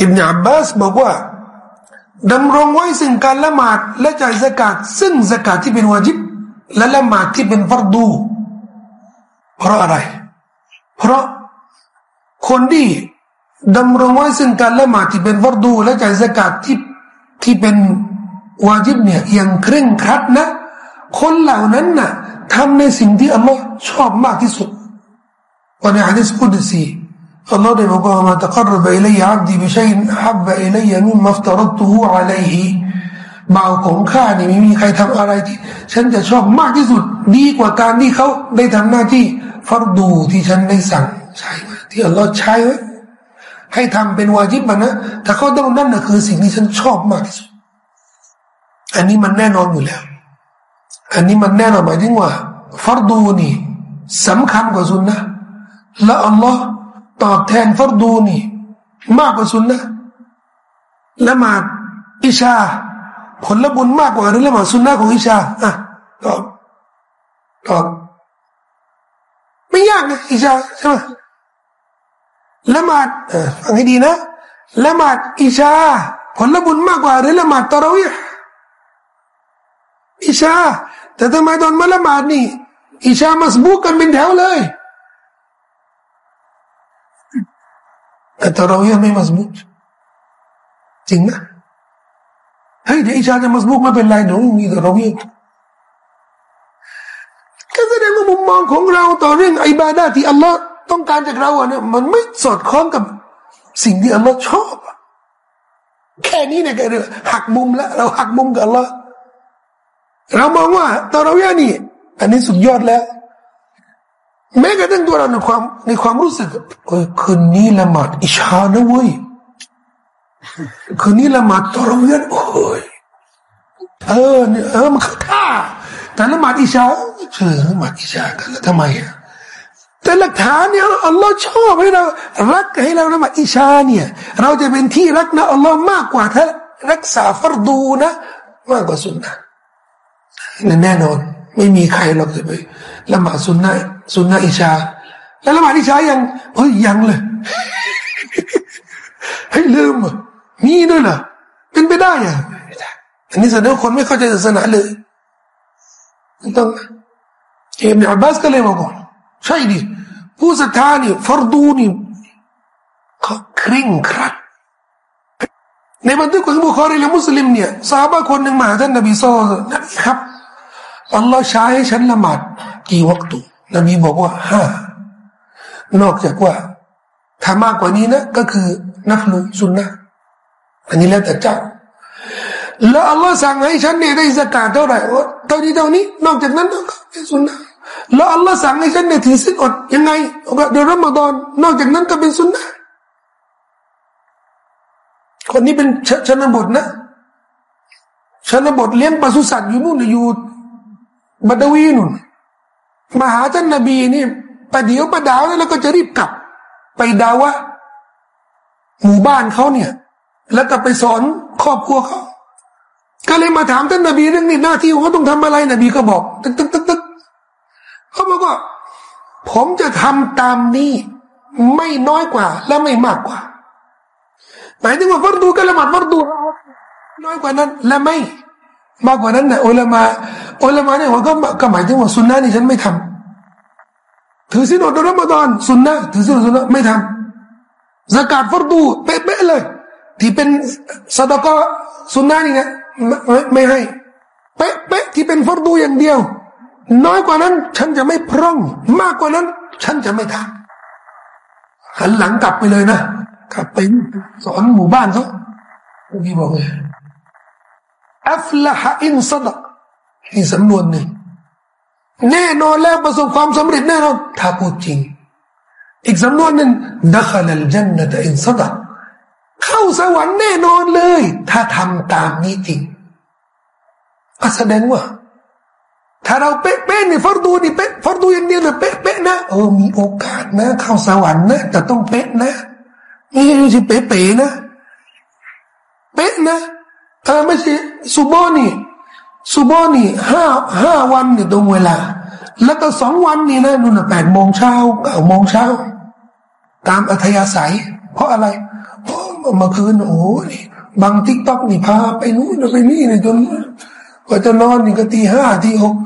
อิบนาอับบาสบอกว่าดำรงไว้ซึ่งการละหมาดและใจ่ายสกาดซึ่งสกาดที่เป็นวาจิบและละหมาดที่เป็นฟัรดู เพราะอะไร เพราะคนที่ดำรงไว้ซึ่งการละหมาดที่เป็นฟัรดู และใจ่ายสกาดที่ที่เป็น วาจิบเนี่ยยังเคร่งครัดนะ คนเหล่านั้นน่ะทำในสิ่งที่อัลลอฮ์ชอบมากที่สุดวันในฮะดิษกุดซีอัลลอฮ์ได้บอกว่ามาตะกรบอิลัยอับดีบิชัยฮับบอิลัยมิมัฟตรัตุฮูอะลัยฮิบ่าวของข้านี่ไม่มีใครทำอะไรที่ ฉันจะชอบมากที่สุด ดีกว่าการที่เขาได้ทำหน้าที่ฟัรดูที่ฉันได้สั่งใช่ไหมที่อัลลอฮ์ใช้ไว้ให้ทำเป็นวาจิบมันนะแต่เขาต้องนั่นนะคือสิ่งที่ฉันชอบมากที่สุด อันนี้มันแน่นอนอยู่แล้ว อันนี้มันแน่นอนหมายถึงว่าฟัรดูนี่สำคัญกว่าสุนนะและอัลลอฮ์ตอบแทนฟัรดูนี่มากกว่าสุนนะละหมาดอิชา ผลบุญมากกว่าหรือละหมาดสุนนะของอิชาอะตอบตอบไม่ยากนะอิชาใช่ไหมละหมาดฟังให้ดีนะละหมาดอิชา ผลบุญมากกว่าหรือละหมาดตะรวิ อิชา แต่ทำไมตอนมาละหมาดนี่ อิชามัสบุกกันเป็นแถวเลย แต่ตเรายังไม่มัสบุกจริงนะเฮ้ยเดี๋ยวอิชาจะมัสบุกไม่เป็นไรหนูมีตะเรายังก็แสดงว่ามุมมองของเราต่อเรื่องอิบาดาที่อัลลอฮ์ต้องการจากเราเนี่ยมันไม่สอดคล้องกับสิ่งที่อัลลอฮ์ชอบ แค่นี้เนี่ยก็เรือหักมุมแล้ว เราหักมุมกับอัลลอฮ์ เรามองว่าตอเราย่านี่ อันนี้สุดยอดแล้ว แม้กระทั่งตัวเราในความในความรู้สึกเออคืนนี้ละหมาดอิชานะเว้ยคืนนี้ละหมาดตอเราย่โอ้ยเออเนี่ยเออมันคือท่าแต่ละหมาดอิชาเชื่อละหมาดอิชากันแล้วทำไมอะแต่หลักฐานเนี่ยอัลลอฮ์ชอบให้เรารักให้เราละหมาดอิชาเนี่ย เราจะเป็นที่รักนะอัลลอฮ์มากกว่าถ้ารักษาฟัรดูนะมากกว่าสุนนะ แน่นอน ไม่มีใครหรอกจะไปละหมาดสุนนะสุนนะอิชา แล้วละหมาดอิชายังเฮ้ยยังเลยให้ลืมมีด้วยเหรอเป็นไปได้อะอันนี้แสดงคนไม่เข้าใจศาสนาเลยต้องเอ็มอับบาสก็เลยมาบอกใช่ดิผู้ศรัทธานี่ฟรดูนี่เขาคร่งครัดในบันทึกของบุคคลและมุสลิมเนี่ยซาบะคนหนึ่งมาท่านนบีซอลนบีครับ อัลลอฮ์ใช้ให้ฉันละหมาดกี่วัตุนบีบอกว่าห้านอกจากว่าถ้ามากกว่านี้นะ ก็คือนักลุสุนนะอันนี้แล้วแต่เจ้าแล้วอัลลอฮ์สั่งให้ฉันเนี่ยได้สกาดเท่าไหร่เท่านี้เท่านี้ นอกจากนั้นก็เป็นสุนนะแล้วอัลลอฮ์สั่งให้ฉันเนี่ยถือสินอดยังไงเดือนรอมฎอนนอกจากนั้นก็เป็นสุนนะคนนี้เป็นชนบทนะชนบทเลี้ยงปศุสัตว์อยู่นู่นอยู่ บัดวีนู่นมาหาท่านนบีนี่ประเดี๋ยวประดาวแล้วก็จะรีบกลับ ไปดาวะหมู่บ้านเขาเนี่ย แล้วก็ไปสอนครอบครัวเขาก็เลยมาถามท่านนบีเรื่องนี้หน้าที่ของเขาต้องทำอะไรนบีก็บอกตึกตึกตึกตึกเขาบอกว่า ผมจะทำตามนี้ไม่น้อยกว่า และไม่มากกว่าหมายถึงว่าฟัรดูก็ละหมาดฟัรดูน้อยกว่านั้น และไม่ มากกว่านั้นนะอุลามาอุลามาเนี่ยว่าก็ก็หมายถึงว่าสุนนะนี่ฉันไม่ทำถือสินอดรอมฎอนสุนนะถือสินอดสุนนะไม่ทำสกาดฟัรดูเป๊ะเลย ที่เป็นสดก็สุนนะนี่นะไม่ไม่ให้เป๊ะๆที่เป็นฟัรดูอย่างเดียว น้อยกว่านั้น ฉันจะไม่พร่อง มากกว่านั้น ฉันจะไม่ทำหันหลังกลับไปเลยนะกลับไปสอนหมู่บ้านเขาพี่บอกไง อัฟละฮอินสดกนี่สำนวนหนึ่งแน่นอนแล้วประสบความสำเร็จแน่นอนถ้าพูดจริง อีกสำนวนหนึ่งดัคลัลจันนตอินสดกเข้าสวรรค์แน่นอนเลย ถ้าทำตามนี้จริงก็แสดงว่า ถ้าเราเป๊ะๆเนี่ยฟัรดูนี่เป๊ะฟัรดูอย่างเดียวเนี่ยเป๊ะๆนะเออมีโอกาสนะ เข้าสวรรค์นะแต่ต้องเป๊ะนะไม่ใช่เป๊ะๆนะ เป๊ะนะ เออไม่ใช่ซูโบนี่ซูโบนี่ห้าห้าวันเนี่ยตรงเวลา แล้วก็สองวันนี่นะนู่นแปดโมงเช้าเก้าโมงเช้า ตามอัธยาศัย เพราะอะไรเพราะเมื่อคืนโอ้ยบางทิกต็อกนี่พาไปนู้นไปนี่เลยจนกว่าจะนอนนี่ก็ตีห้าตีหก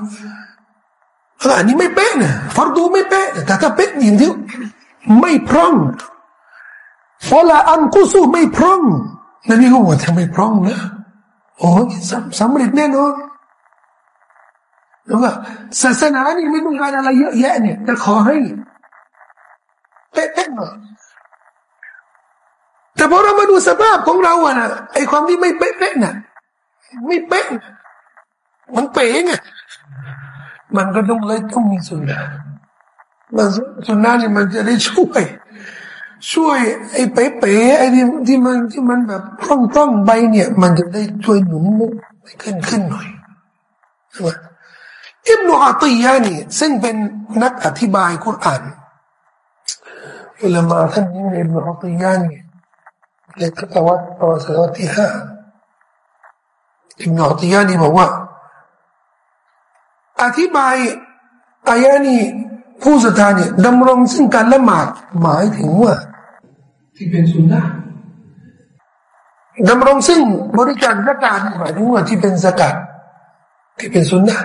อันนี้ไม่เป๊ะนะฟังดูไม่เป๊ะแต่ถ้าเป๊ะอย่างที่ไม่พร่องฟอลาอันกุสูไม่พร่องนั่นนี่ก็ว่าทำไมพร่องนะ โอ้ยสำเร็จแน่นอนแล้วก็ศาสนานี่ไม่ต้องการอะไรเยอะแยะเนี่ยแต่ขอให้เป๊ะๆหน่อยแต่พอเรามาดูสภาพของเราอะนะไอความที่ไม่เป๊ะๆน่ะ ไม่เป๊ะมันเป๋ไงมันก็ต้องเลยต้องมีสุนนะมันสุนนะนี่มันจะได้ช่วย ช่วยไอ้เป๋ๆไอ้ที่ที่มันที่มันแบบพร่องพร่องใบเนี่ย มันจะได้ช่วยหนุนให้ขึ้นขึ้นหน่อยใช่ไหมอิบนุอาตียานี่ซึ่งเป็นนักอธิบายคุรานอุลามาท่านนี้อิบนุอาตียานี่ในทศวรรษประวัติศาสตร์ที่ห้าอิบนุอัตียานี่บอกว่า อธิบายอายานี้ผู้ศรัทธาเนี่ยดำรงซึ่งการละหมาดหมายถึงว่า ที่เป็นสุนนะดำรงซึ่งบริการสกาดหมายถึงว่าที่เป็นสกัดที่เป็นสุนนะ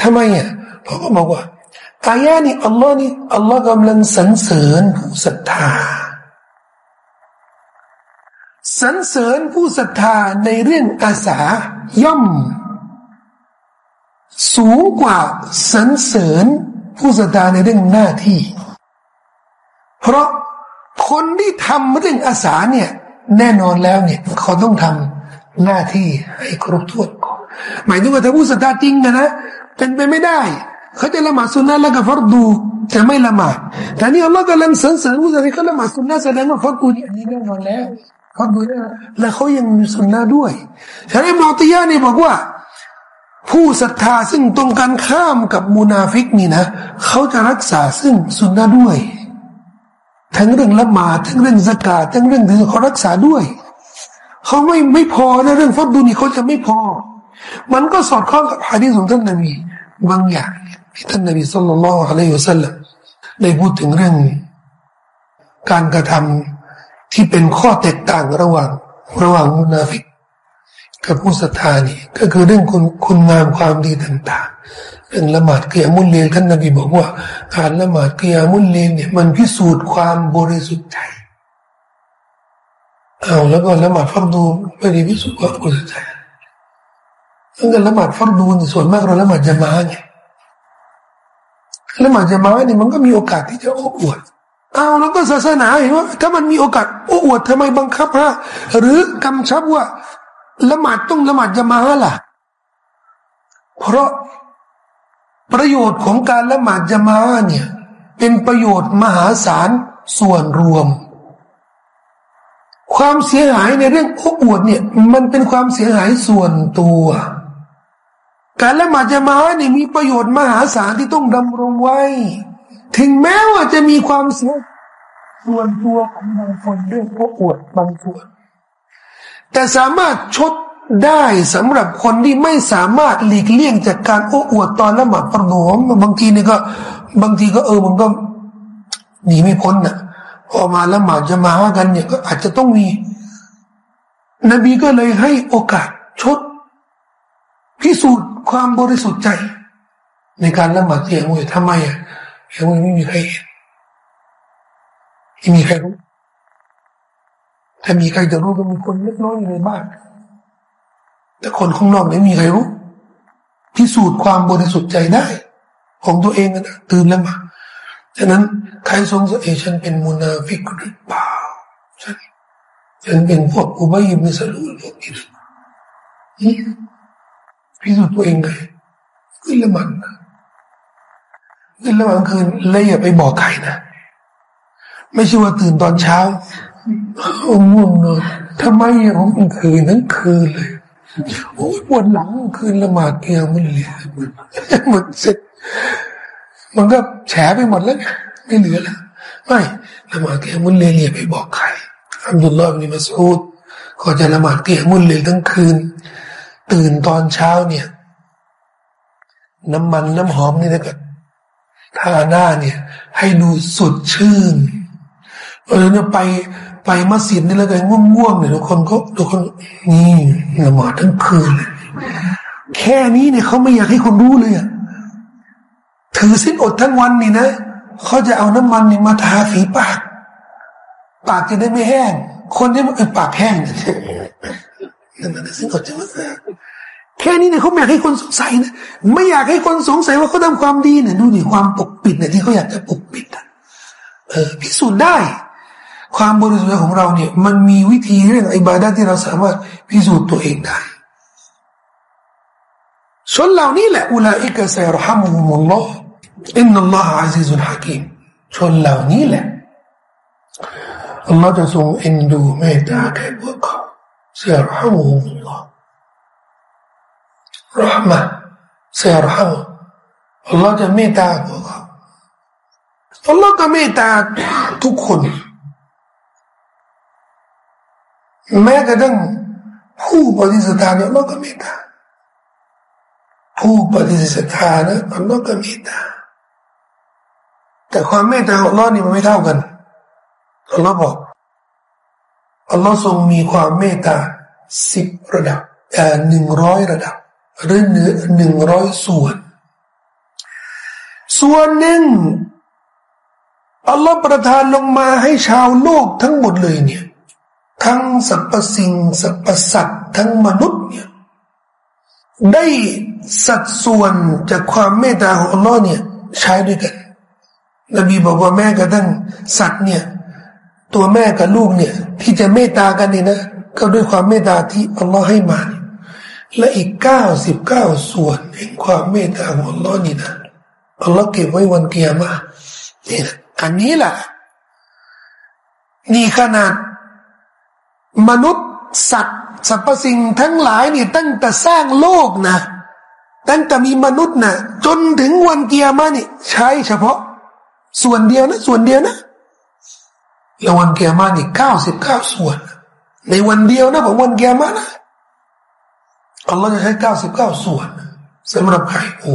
ทำไมอะเพราะเขาบอกว่าอายานี้อัลลอฮ์นี่อัลลอฮ์กำลังสรรเสริญผู้ศรัทธาสรรเสริญผู้ศรัทธาในเรื่องอาสาย่อม สูงกว่าสรรเสริญผู้ศรัทธาในเรื่องหน้าที่ เพราะคนที่ทำเรื่องอาสาเนี่ย แน่นอนแล้วเนี่ย เขาต้องทำหน้าที่ให้ครบถ้วนก่อนหมายถึงว่าถ้าผู้ศรัทธาจริงนะนะเป็นไปไม่ได้ เขาจะละหมาดสุนนะแล้วก็ฟัรดูจะไม่ละหมาดแต่นี่อัลลอฮ์กำลังสรรเสริญผู้ศรัทธาเขาละหมาดสุนนะแสดงว่าฟัรดูนี่อันนี้แน่นอนแล้วฟัรดูเนี่ยแล้วเขายังมีสุนนะด้วยฉะนั้นอิบนุอะฏียะฮ์นี่บอกว่าผู้ศรัทธาซึ่งตรงกันข้ามกับมุนาฟิกนี่นะ เขาจะรักษาซึ่งสุนนะด้วย ทั้งเรื่องละหมาดทั้งเรื่องซะกาตทั้งเรื่องถือเขารักษาด้วยเขาไม่ไม่พอนะเรื่องฟัรดูนี่เขาจะไม่พอ มันก็สอดคล้องกับฮะดีษของท่านนบีบางอย่างที่ท่านนบีصلى الله عليه وسلمได้พูดถึงเรื่อง การกระทำที่เป็นข้อแตกต่างระหว่าง ระหว่างมุนาฟิกกับผู้ศรัทธานี่ก็คือเรื่องคุณคุณงามความดีต่าง ๆ เรื่องละหมาดเกียมุลเลนท่านนบีบอกว่า การละหมาดเกียมุลเลนเนี่ยมันพิสูจน์ความบริสุทธิ์ใจเอาแล้วก็ละหมาดฟัรดูไม่ได้พิสูจน์ความบริสุทธิ์ใจตั้งแต่ละหมาดฟัรดูนี่ส่วนมากเราละหมาดจะมาไงละหมาดจะมาเนี่ยมันก็มีโอกาสที่จะโอ้อวดเอาแล้วก็ศาสนาเห็นว่า ถ้ามันมีโอกาสโอ้อวดทำไมบังคับฮะหรือกำชับว่าละหมาดต้องละหมาดจะมาล่ะ เพราะ ประโยชน์ของการละหมาดจะมาเนี่ยเป็นประโยชน์มหาศาลส่วนรวม ความเสียหายในเรื่องโอ้อวดเนี่ยมันเป็นความเสียหายส่วนตัว การละหมาดจะมาเนี่ยมีประโยชน์มหาศาลที่ต้องดำรงไว้ ถึงแม้ว่าจะมีความเสียส่วนตัวของบางคนเรื่องพวกอวดบางส่วน แต่สามารถชด ได้สำหรับคนที่ไม่สามารถหลีกเลี่ยงจากการโอ้อวดตอนละหมาดประโนมบางทีนี่ก็บางทีก็เออมันก็หนีไม่พ้นนะ่ะพอมาละหมาดจะมากันเนี่ยก็อาจจะต้องมี นบีก็เลยให้โอกาสชด พิสูจน์ความบริสุทธิ์ใจ ในการละหมาดเสียงวยทำไมอะเสียงวยไม่มีใครไม่มีใครรู้ถ้ามีใครจะรู้ก็มีคนเล็กน้อยในบ้าน แต่คนข้างนอกไม่มีใครรู้ พิสูจน์ความบริสุทธิ์ใจได้ ของตัวเองนะตื่นแล้วมาฉะนั้นใครสงสัยฉันเป็นมุนาฟิกหรือเปล่าฉันฉันเป็นพวกอุบายมิสลุลพวกนี้พิสูจน์ตัวเองเลยขึ้นละมันขึ้นละมันคืนเลยอย่าไปบอกใครนะไม่ใช่ว่าตื่นตอนเช้าอ้ง่วงนอนทำไมอะผมคืนทั้งคืนเลย โอ้ปวดหลังคืนละหมาดเกียมันเหลือหมดเสร็จ มันก็แฉไปหมดแล้วไม่เหลือแล้วไม่ละหมาดเกียมุลเลยอย่าไปบอกใครอับดุลลอฮ์บินมัสูดก็จะละหมาดเกียมุลเลยทั้งคืน ตื่นตอนเช้าเนี่ย น้ำมันน้ำหอมนี่นะก็ทาหน้าเนี่ย ให้ดูสดชื่นเออเนี่ยไป ไปมัสยิดนี่แล้วก็ง่วงๆเนี่ยทุกคนก็ทุกคนนี่ละหมาดทั้งคืนแค่นี้เนี่ยเขาไม่อยากให้คนรู้เลยอะถือสิ้นอดทั้งวันนี่นะเขาจะเอาน้ำมันนี่มาทาฝีปาก ปากจะได้ไม่แห้ง คนที่มันปากแห้งนั่นมันสิ้นอดจะมาแค่นี้เนี่ยเขาไม่อยากให้คนสงสัยนะไม่อยากให้คนสงสัยว่าเขาทำความดีเนี่ยดูนี่ความปกปิดเนี่ยที่เขาอยากจะปกปิดอะเออพิสูจน์ได้ ความบริสุทธิ์ของเราเนี่ย มันมีวิธีเรื่องอิบาดะที่เราสามารถพิสูจน์ตัวเองได้ชนเหล่านี้แหละอุลาอิกะไซรฮามุมุลลอฮ์อินนัลลอฮ์อาซิซุลฮะกีมชนเหล่านี้แหละอัลลอฮ์จะทรงเอ็นดูเมตตาแก่พวกเขาไซรฮามุมุลลอฮ์รหมะไซรฮามุอัลลอฮ์จะเมตตาพวกเขาอัลลอฮ์ก็เมตตาทุกคน แม้กระทั่งผู้ปฏิเสธเนี่ยอัลลอฮ์ก็เมตตาผู้ปฏิเสธานะอัลลอฮ์ก็เมตตาแต่ความเมตตาของอัลลอฮ์นี่มันไม่เท่ากันอัลลอฮ์บอกอัลลอฮ์ทรงมีความเมตตาสิบระดับเอ่อหนึ่งร้อยระดับ หรือหนึ่งร้อยส่วน ส่วนหนึ่งอัลลอฮ์ประทานลงมาให้ชาวโลกทั้งหมดเลยเนี่ย ทั้งสรรพสิ่งสรรพสัตว์ทั้งมนุษย์เนี่ยได้สัดส่วนจากความเมตตาของอัลลอฮ์เนี่ยใช้ด้วยกัน นบีบอกว่าแม่กระทั่งสัตว์เนี่ยตัวแม่กับลูกเนี่ย ที่จะเมตตากันนี่นะก็ด้วยความเมตตาที่อัลลอฮ์ให้มาและอีกเก้าสิบเก้าส่วนแห่งความเมตตาของอัลลอฮ์นี่นะอัลลอฮ์เก็บไว้วันเกียร์มาเนี่นะอันนี้แหละนี่ขนาด มนุษย์สัตว์สรรพสิ่งทั้งหลายเนี่ยตั้งแต่สร้างโลกนะตั้งแต่มีมนุษย์นะจนถึงวันเกียร์มานี่ใช้เฉพาะ ส่วนเดียวนะส่วนเดียวนะแล้ววันเกียร์มานี่เก้าสิบเก้าส่วน ในวันเดียวนะของวันเกียร์มานะอัลลอฮ์จะใช้เก้าสิบเก้าส่วนสำหรับใครโอ้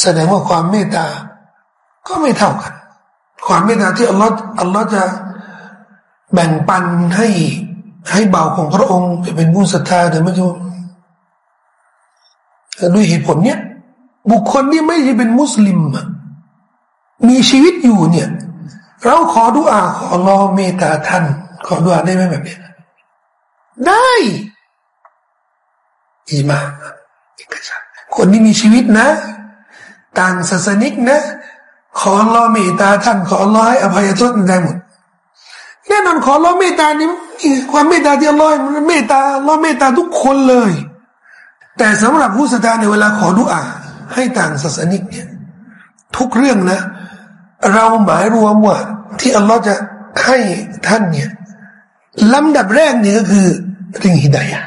แสดงว่าความเมตตา ก็ไม่เท่ากัน ความเมตตาที่อัลลอฮ์อัลลอฮ์จะ แบ่งปันให้ให้เบาของพระองค์เป็นผู้ศรัทธาแต่ไม่ใช่ด้วยเหตุผลเนี้ยบุคคลที่ไม่ใช่เป็นมุสลิมมีชีวิตอยู่เนี่ย เราขอดุอาขอรอเมตตาท่าน ขอดุอาได้ไหมแบบนี้ได้อีมาคนที่มีชีวิตนะ ต่างศาสนิกนะ ขอรอเมตตาท่าน ขอรอให้อภัยโทษได้หมด แน่นอนขอรอเมตตานี่ความเมตตาที่อัลลอฮ์มันเมตตาอัลลอเมตตาทุกคนเลย แต่สำหรับผู้ศรัทธาในเวลาขอดุอาให้ต่างศาสนิกเนี่ยทุกเรื่องนะ เราหมายรวมว่าที่อัลลอฮ์จะให้ท่านเนี่ยลำดับแรกนี่ก็คือเรื่องฮิดายะ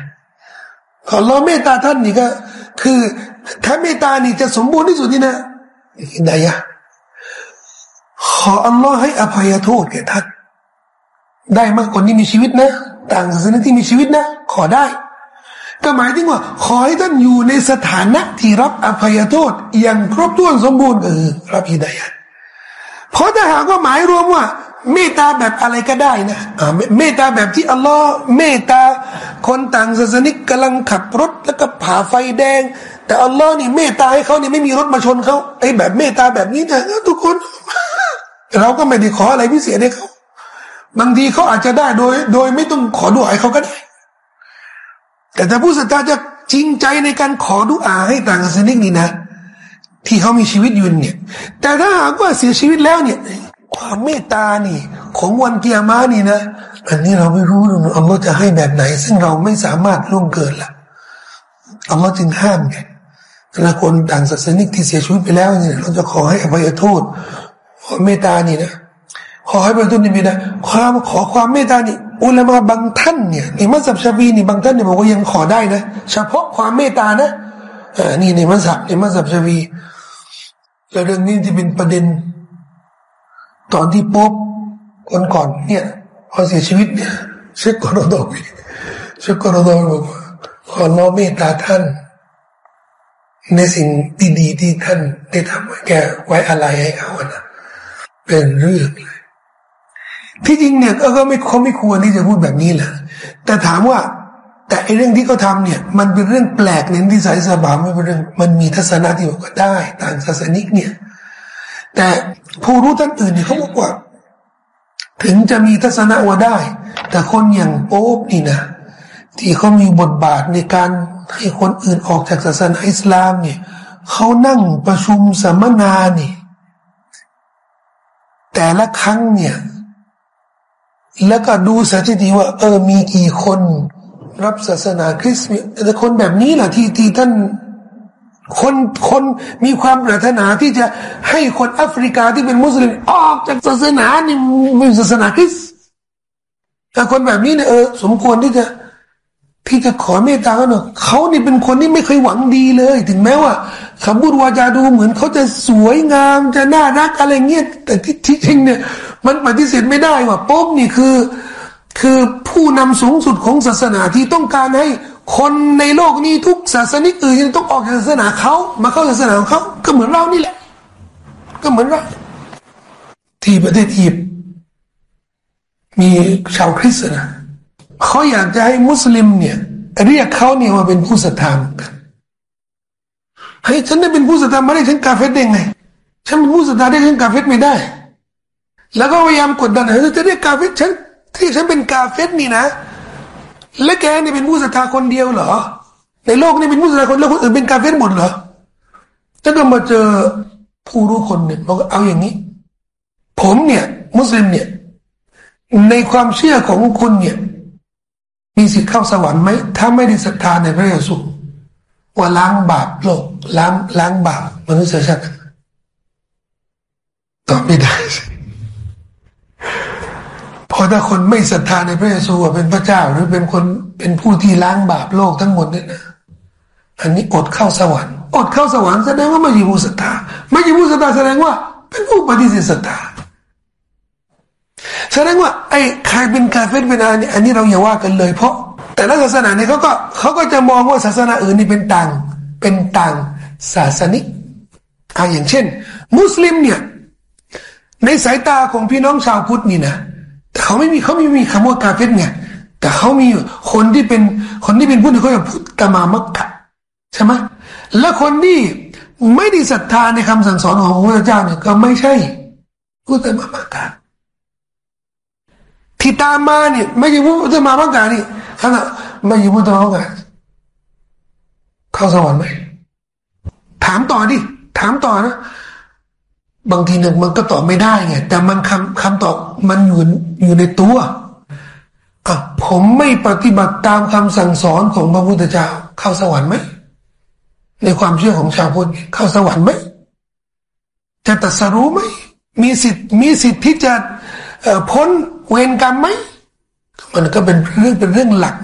ขอรอเมตตาท่านนี่ก็ คือถ้าเมตตานี่จะสมบูรณ์ที่สุดนี่นะฮิดายะขออัลลอฮ์ให้อภัยโทษแก่ท่าน ได้มากคนที่มีชีวิตนะ ต่างศาสนาที่มีชีวิตนะ ขอได้ ก็หมายถึงว่า ขอให้ท่านอยู่ในสถานะที่รับอภัยโทษอย่างครบถ้วนสมบูรณ์เออรับฮิดายัดเพราะถ้าหากว่าหมายรวมว่าเมตตาแบบอะไรก็ได้นะเมตตาแบบที่อัลลอฮ์เมตตาคนต่างศาสนิกกำลังขับรถแล้วก็ผ่าไฟแดง แต่อัลลอฮ์นี่เมตตาให้เขาเนี่ยไม่มีรถมาชนเขาไอ้แบบเมตตาแบบนี้นะทุกคน เราก็ไม่ได้ขออะไรพิเศษให้เขา บางทีเขาอาจจะได้โดย โดยไม่ต้องขอดูให้เขาก็ได้ แต่ถ้าผู้ศรัทธาจะจริงใจในการขอดุอาให้ต่างศาสนิกนี่นะ ที่เขามีชีวิตอยู่เนี่ย แต่ถ้าหากว่าเสียชีวิตแล้วเนี่ย ความเมตตานี่ ของวันเกียร์มานี่นะอันนี้เราไม่รู้นะอัลลอฮ์จะให้แบบไหน ซึ่งเราไม่สามารถล่วงเกินละอัลลอฮ์จึงห้ามไงถ้าคนต่างศาสนิกที่เสียชีวิตไปแล้วเนี่ยเราจะขอให้อภัยโทษขอเมตตานี่นะ ขอให้ประทุนนี่ไม่ได้ความขอความเมตตานี่อุลามาบางท่านเนี่ยในมัสยิดชาบีนี่บางท่านเนี่ยบอกว่ายังขอได้นะ เฉพาะความเมตตานะอ่านี่ในมัสยิดในมัสยิดชาบีแล้วเรื่องนี้ที่เป็นประเด็น ตอนที่ป๊บคนก่อนเนี่ยพอเสียชีวิตเนี่ยเชคกรดอีเชคกรดอบอกว่าขอน้อเมตตาท่าน ในสิ่งดีๆที่ท่านได้ทำไว้แก่ไว้อะไรให้เขานะเป็นเรื่องเที่จริงเนี่ยก็ไม่เขาไม่ควรที่จะพูดแบบนี้แหละ แต่ถามว่า แต่ไอเรื่องที่เขาทาเนี่ย มันเป็นเรื่องแปลกเน้นที่สายสบาไม่เป็นเรื่องมันมีทัศนะที่บอกว่าได้ต่างศาสนิกเนี่ย แต่ผู้รู้ท่านอื่นเนี่ยเขาบอกว่า ถึงจะมีทัศนะว่าได้ แต่คนอย่างโป๊บนี่นะที่เขามีบทบาทในการให้คนอื่นออกจากศาสนาอิสลามเนี่ยเขานั่งประชุมสัมมนาเนี่ยแต่ละครั้งเนี่ย แล้วก็ดูสถิติว่า เออมีกี่คนรับศาสนาคริสต์แต่คนแบบนี้แหละที่ที่ท่านคนคนมีความปรารถนาที่จะให้คนแอฟริกาที่เป็นมุสลิมออกจากศาสนานี่เป็นศาสนาคริสต์แต่คนแบบนี้เนี่ยเออสมควรที่จะ ที่จะขอเมตตาเขาหน่อยเขานี่เป็นคนที่ไม่เคยหวังดีเลย ถึงแม้ว่าคำพูดวาจาดูเหมือนเขาจะสวยงามจะน่ารักอะไรเงี้ยแต่ที่ที่จริงเนี่ย มันปฏิเสธไม่ได้ว่าป๊บนี่คือ คือผู้นำสูงสุดของศาสนาที่ต้องการให้คนในโลกนี้ทุกศาสนิกอื่นต้องออกจากศาสนาเขามาเข้าศาสนาของเขาก็เหมือนเรานี่แหละ ก็เหมือนเราที่ประเทศอียิปต์มีชาวคริสต์นะ เขาอยากจะให้มุสลิมเนี่ย เรียกเขาเนี่ยมาเป็นผู้ศรัทธากันให้ฉันได้เป็นผู้ศรัทธาไม่ได้ฉันกาเฟตได้ไงฉันเป็นผู้ศรัทธาได้ฉันกาเฟตไม่ได้ แล้วก็พยายามกดดันให้จะเรียกกาเฟตฉันที่ฉันเป็นกาเฟตนี่นะ และแกเนี่ยเป็นผู้ศรัทธาคนเดียวเหรอ ในโลกนี้เป็นผู้ศรัทธาคนแล้วคนอื่นเป็นกาเฟตหมดเหรอฉันก็มาเจอผู้รู้คนหนึ่งบอกเอาอย่างนี้ ผมเนี่ย มุสลิมเนี่ย ในความเชื่อของคุณเนี่ย มีสิทธิ์เข้าสวรรค์ไหมถ้าไม่ได้ศรัทธาในพระเยซูว่าล้างบาปโลกล้างล้างบาปมนุษยชาติตอบไม่ได้เพราะถ้าคนไม่ศรัทธาในพระเยซูเป็นพระเจ้า หรือเป็นคนเป็นผู้ที่ล้างบาปโลกทั้งหมดเนี่ยนะอันนี้อดเข้าสวรรค์อดเข้าสวรรค์แสดงว่าไม่ใช่ผู้ศรัทธาไม่ใช่ผู้ศรัทธาแสดงว่า เป็นผู้ปฏิเสธศรัทธาแสดงว่า ไอ้ใครเป็นกาเฟตเป็นอะไรอันนี้เราอย่าว่ากันเลย เพราะ แต่ละศาสนาเนี่ยเขาก็เขาก็จะมองว่าศาสนาอื่นนี่เป็นต่าง เป็นต่างศาสนิกอ่าอย่างเช่น มุสลิมเนี่ย ในสายตาของพี่น้องชาวพุทธนี่นะแต่เขาไม่มีเขาไม่มีคำว่ากาเฟตไงแต่เขามีคนที่เป็นคนที่เป็นพุทธเขาจะพุทธกามามักกะใช่ไหมและคนที่ไม่ได้ศรัทธาในคำสั่งสอนของพระพุทธเจ้าเนี่ยก็ไม่ใช่พุทธมามักกะ ที่ตามมาเนี่ยไม่ใช่พุทธมาพักกานี่ขณะไม่ใช่พุทธมาพักกาเข้าสวรรค์ไหมถามต่อดิถามต่อนะบางทีหนึ่งมันก็ตอบไม่ได้ไงแต่มันคำคำตอบมันอยู่อยู่ในตัวอะผมไม่ปฏิบัติตามคำสั่งสอนของพระพุทธเจ้า เข้าสวรรค์ไหมในความเชื่อของชาวพุทธเข้าสวรรค์ไหมจะตัดสรู้ไหมมีสิทธิ์มีสิทธิ์ที่จะ พ้นเวรกรรมไหมมันก็เป็นเรื่องเป็นเรื่องหลัก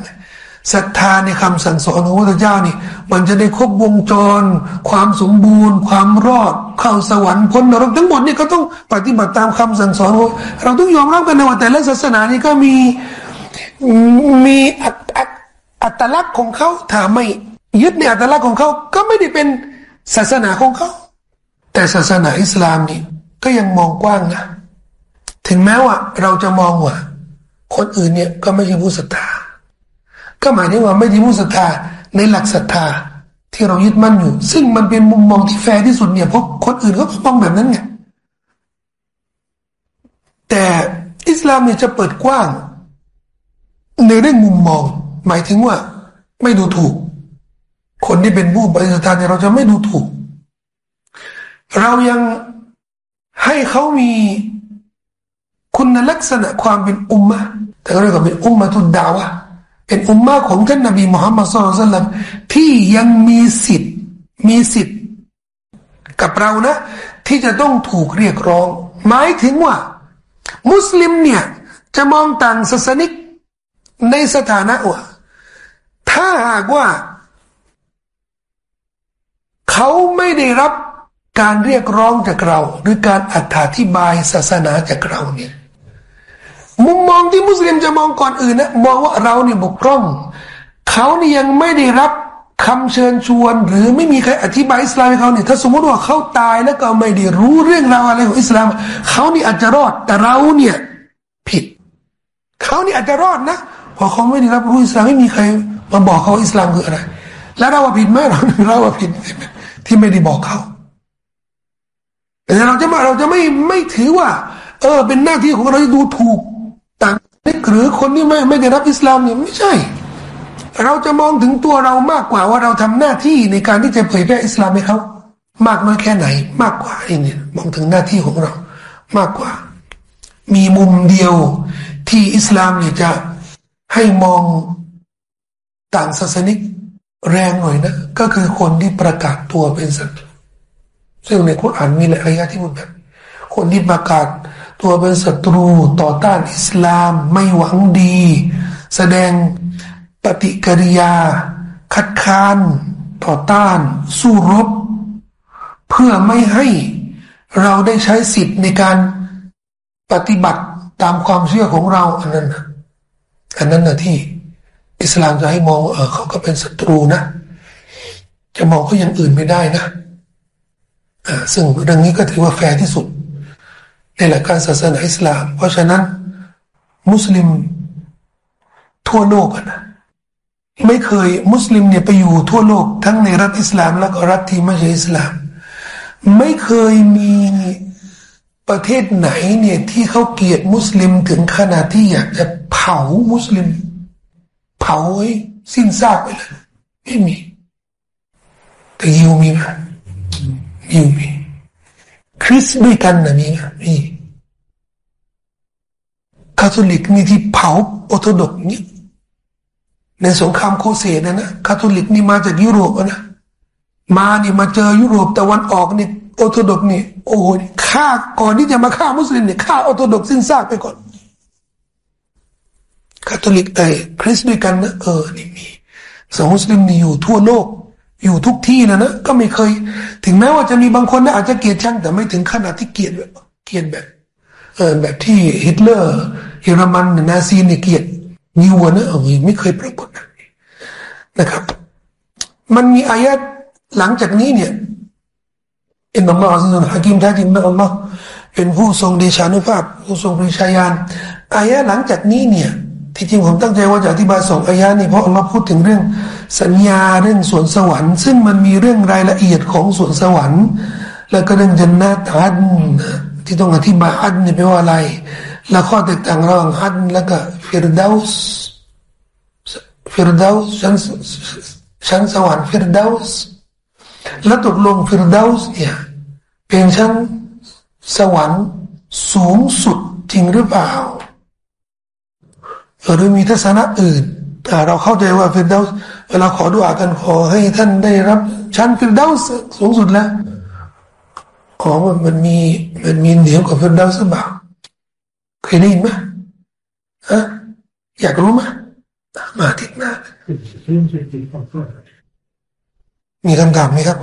ศรัทธาในคำสั่งสอนของพระเจ้านี่ มันจะได้ครบวงจร ความสมบูรณ์ ความรอดเข้าสวรรค์พ้นนรกทั้งหมดนี่ก็ต้องปฏิบัติตามคำสั่งสอนเราต้องยอมรับกันนะว่าแต่ละศาสนานี่ก็มีมีอัตลักษณ์ของเขาถ้าไม่ยึดในอัตลักษณ์ของเขาก็ไม่ได้เป็นศาสนาของเขาแต่ศาสนาอิสลามนี่ก็ยังมองกว้างนะ ถึงแม้ว่าเราจะมองว่า คนอื่นเนี่ยก็ไม่ใช่ผู้ศรัทธา ก็หมายถึงว่าไม่ใช่ผู้ศรัทธาในหลักศรัทธาที่เรายึดมั่นอยู่ ซึ่งมันเป็นมุมมองที่แฟร์ที่สุดเนี่ยเพราะคนอื่นเขาก็มองแบบนั้นไงแต่อิสลามเนี่ยจะเปิดกว้าง ในเรื่องมุมมอง หมายถึงว่า ไม่ดูถูก คนที่เป็นผู้บริสุทธิ์เนี่ยเราจะไม่ดูถูก เรายังให้เขามี คุณลักษณะความเป็นอุมมะแต่เรียกว่าเป็นอุมมะทุดดาวะเป็นอุมมะของท่านนบีมุฮัมมัดสุลตัลลัมที่ยังมีสิทธิ์มีสิทธิ์ กับเรานะ ที่จะต้องถูกเรียกร้อง หมายถึงว่า มุสลิมเนี่ย จะมองต่างศาสนิกในสถานะว่าถ้าหากว่า เขาไม่ได้รับการเรียกร้องจากเรา หรือการอธิบายศาสนาจากเราเนี่ย มุมมองที่มุสลิมจะมองก่อนอื่นนะมองว่าเราเนี่ยบกพร่อง เขานี่ยังไม่ได้รับคำเชิญชวน หรือไม่มีใครอธิบายอิสลามให้เขาเนี่ยถ้าสมมติว่าเขาตายแล้วก็ไม่ได้รู้เรื่องราวอะไรของอิสลามเขานี่อาจจะรอดแต่เราเนี่ยผิดเขานี่อาจจะรอดนะพอเขาไม่ได้รับรู้อิสลามไม่มีใครมาบอกเขาอิสลามคืออะไร แล้วเราว่าผิดไหมเราเราผิดที่ไม่ได้บอกเขาแต่เราจะมาเราจะไม่ไม่ถือว่า เออ เป็นหน้าที่ของเราที่ดูถูก ต่หรือคนที่ไม่ไม่ได้รับอิสลามเนี่ยไม่ใช่ เราจะมองถึงตัวเรามากกว่าว่าเราทำหน้าที่ในการที่จะเผยแพร่อิสลามให้เขามากน้อยแค่ไหน มากกว่านี่มองถึงหน้าที่ของเรา มากกว่า มีมุมเดียวที่อิสลามเนี่ยจะให้มองต่างศาสนิกแรงหน่อยนะ ก็คือคนที่ประกาศตัวเป็นศัตรูซึ่งในคุรานมีหลายอายะที่พูดแบบคนที่ประกาศ ตัวเป็นศัตรูต่อต้านอิสลามไม่หวังดี แสดงปฏิกิริยา คัดค้าน ต่อต้าน สู้รบ เพื่อไม่ให้เราได้ใช้สิทธิ์ในการปฏิบัติตามความเชื่อของเราอันนั้นอันนั้นนะที่ อิสลามจะให้มองเออเขาก็เป็นศัตรูนะ จะมองเขาอย่างอื่นไม่ได้นะซึ่งเรื่องนี้ก็ถือว่าแฟร์ที่สุด ในหลักการศาสนาอิสลาม เพราะฉะนั้น มุสลิมทั่วโลกนะไม่เคยมุสลิมเนี่ยไปอยู่ทั่วโลก ทั้งในรัฐอิสลาม แล้วก็รัฐที่ไม่ใช่อิสลาม ไม่เคยมีประเทศไหนเนี่ยที่เขาเกลียดมุสลิมถึงขนาดที่อยากจะเผามุสลิม เผาให้สิ้นซากไปเลยไม่มี แต่ยิวมีไหมยิวมี คริสด้วยกันนะมีมีคาทอลิกนี่ที่เผาออโธดอกนี่ยในสงครามโคเสดนะนะคาทอลิกนี่มาจากยุโรปนะมานี่มาเจอยุโรปตะวันออกนี่ออร์โธดอกซ์นี่โอ้โหฆ่าก่อนที่จะมาฆ่ามุสลิมเนี่ยฆ่าออร์โธดอกซ์สิ้นซากไปก่อนคาทอลิกไอ้คริสต์ด้วยกันนะเออนี่มีสองมุสลิมนี่อยู่ทั่วโลก อยู่ทุกที่นะนะก็ไม่เคย ถึงแม้ว่าจะมีบางคนนะอาจจะเกลียดชังแต่ไม่ถึงขนาดที่เกลียดแบบเกลียดแบบเออแบบที่ฮิตเลอร์เยอรมันนาซีเนี่ยเกลียดยิวนะเออไม่เคยปรากฏนะครับ มันมีอายะหลังจากนี้เนี่ยอินนัลลอฮฺซิซุนฮะกิมแท้จริงนะอัลลอฮ์เป็นผู้ทรงเดชานุภาพผู้ทรงปริชาญาณอายะหลังจากนี้เนี่ย ที่จริงผมตั้งใจว่าจะอธิบายสองอายะนี้เพราะอัลลอฮ์พูดถึงเรื่องสัญญาเรื่องสวนสวรรค์ ซึ่งมันมีเรื่องรายละเอียดของสวนสวรรค์ แล้วก็เรื่องจันนาตอันที่ต้องอธิบายอันนี่แปลว่าอะไร แล้วข้อแตกต่างระหว่างอันแล้วก็ฟิรดาสฟิรดาสชั้นชั้นสวรรค์ฟิรดาสแล้วตกลงฟิรดาสเนี่ยเป็นชั้นสวรรค์สูงสุดจริงหรือเปล่า หรือมีทัศนะอื่นเราเข้าใจว่าฟิรดาสเวลาขอดุอากันขอให้ท่านได้รับชั้นฟิรดาสสูงสุดแล้วขอว่ามันมีมันมีเหนือกว่าฟิรดาสหรือเปล่าเคยได้ยินไหมฮะอยากรู้ไหมมาทิศหน้ามีคำถามไหมครับ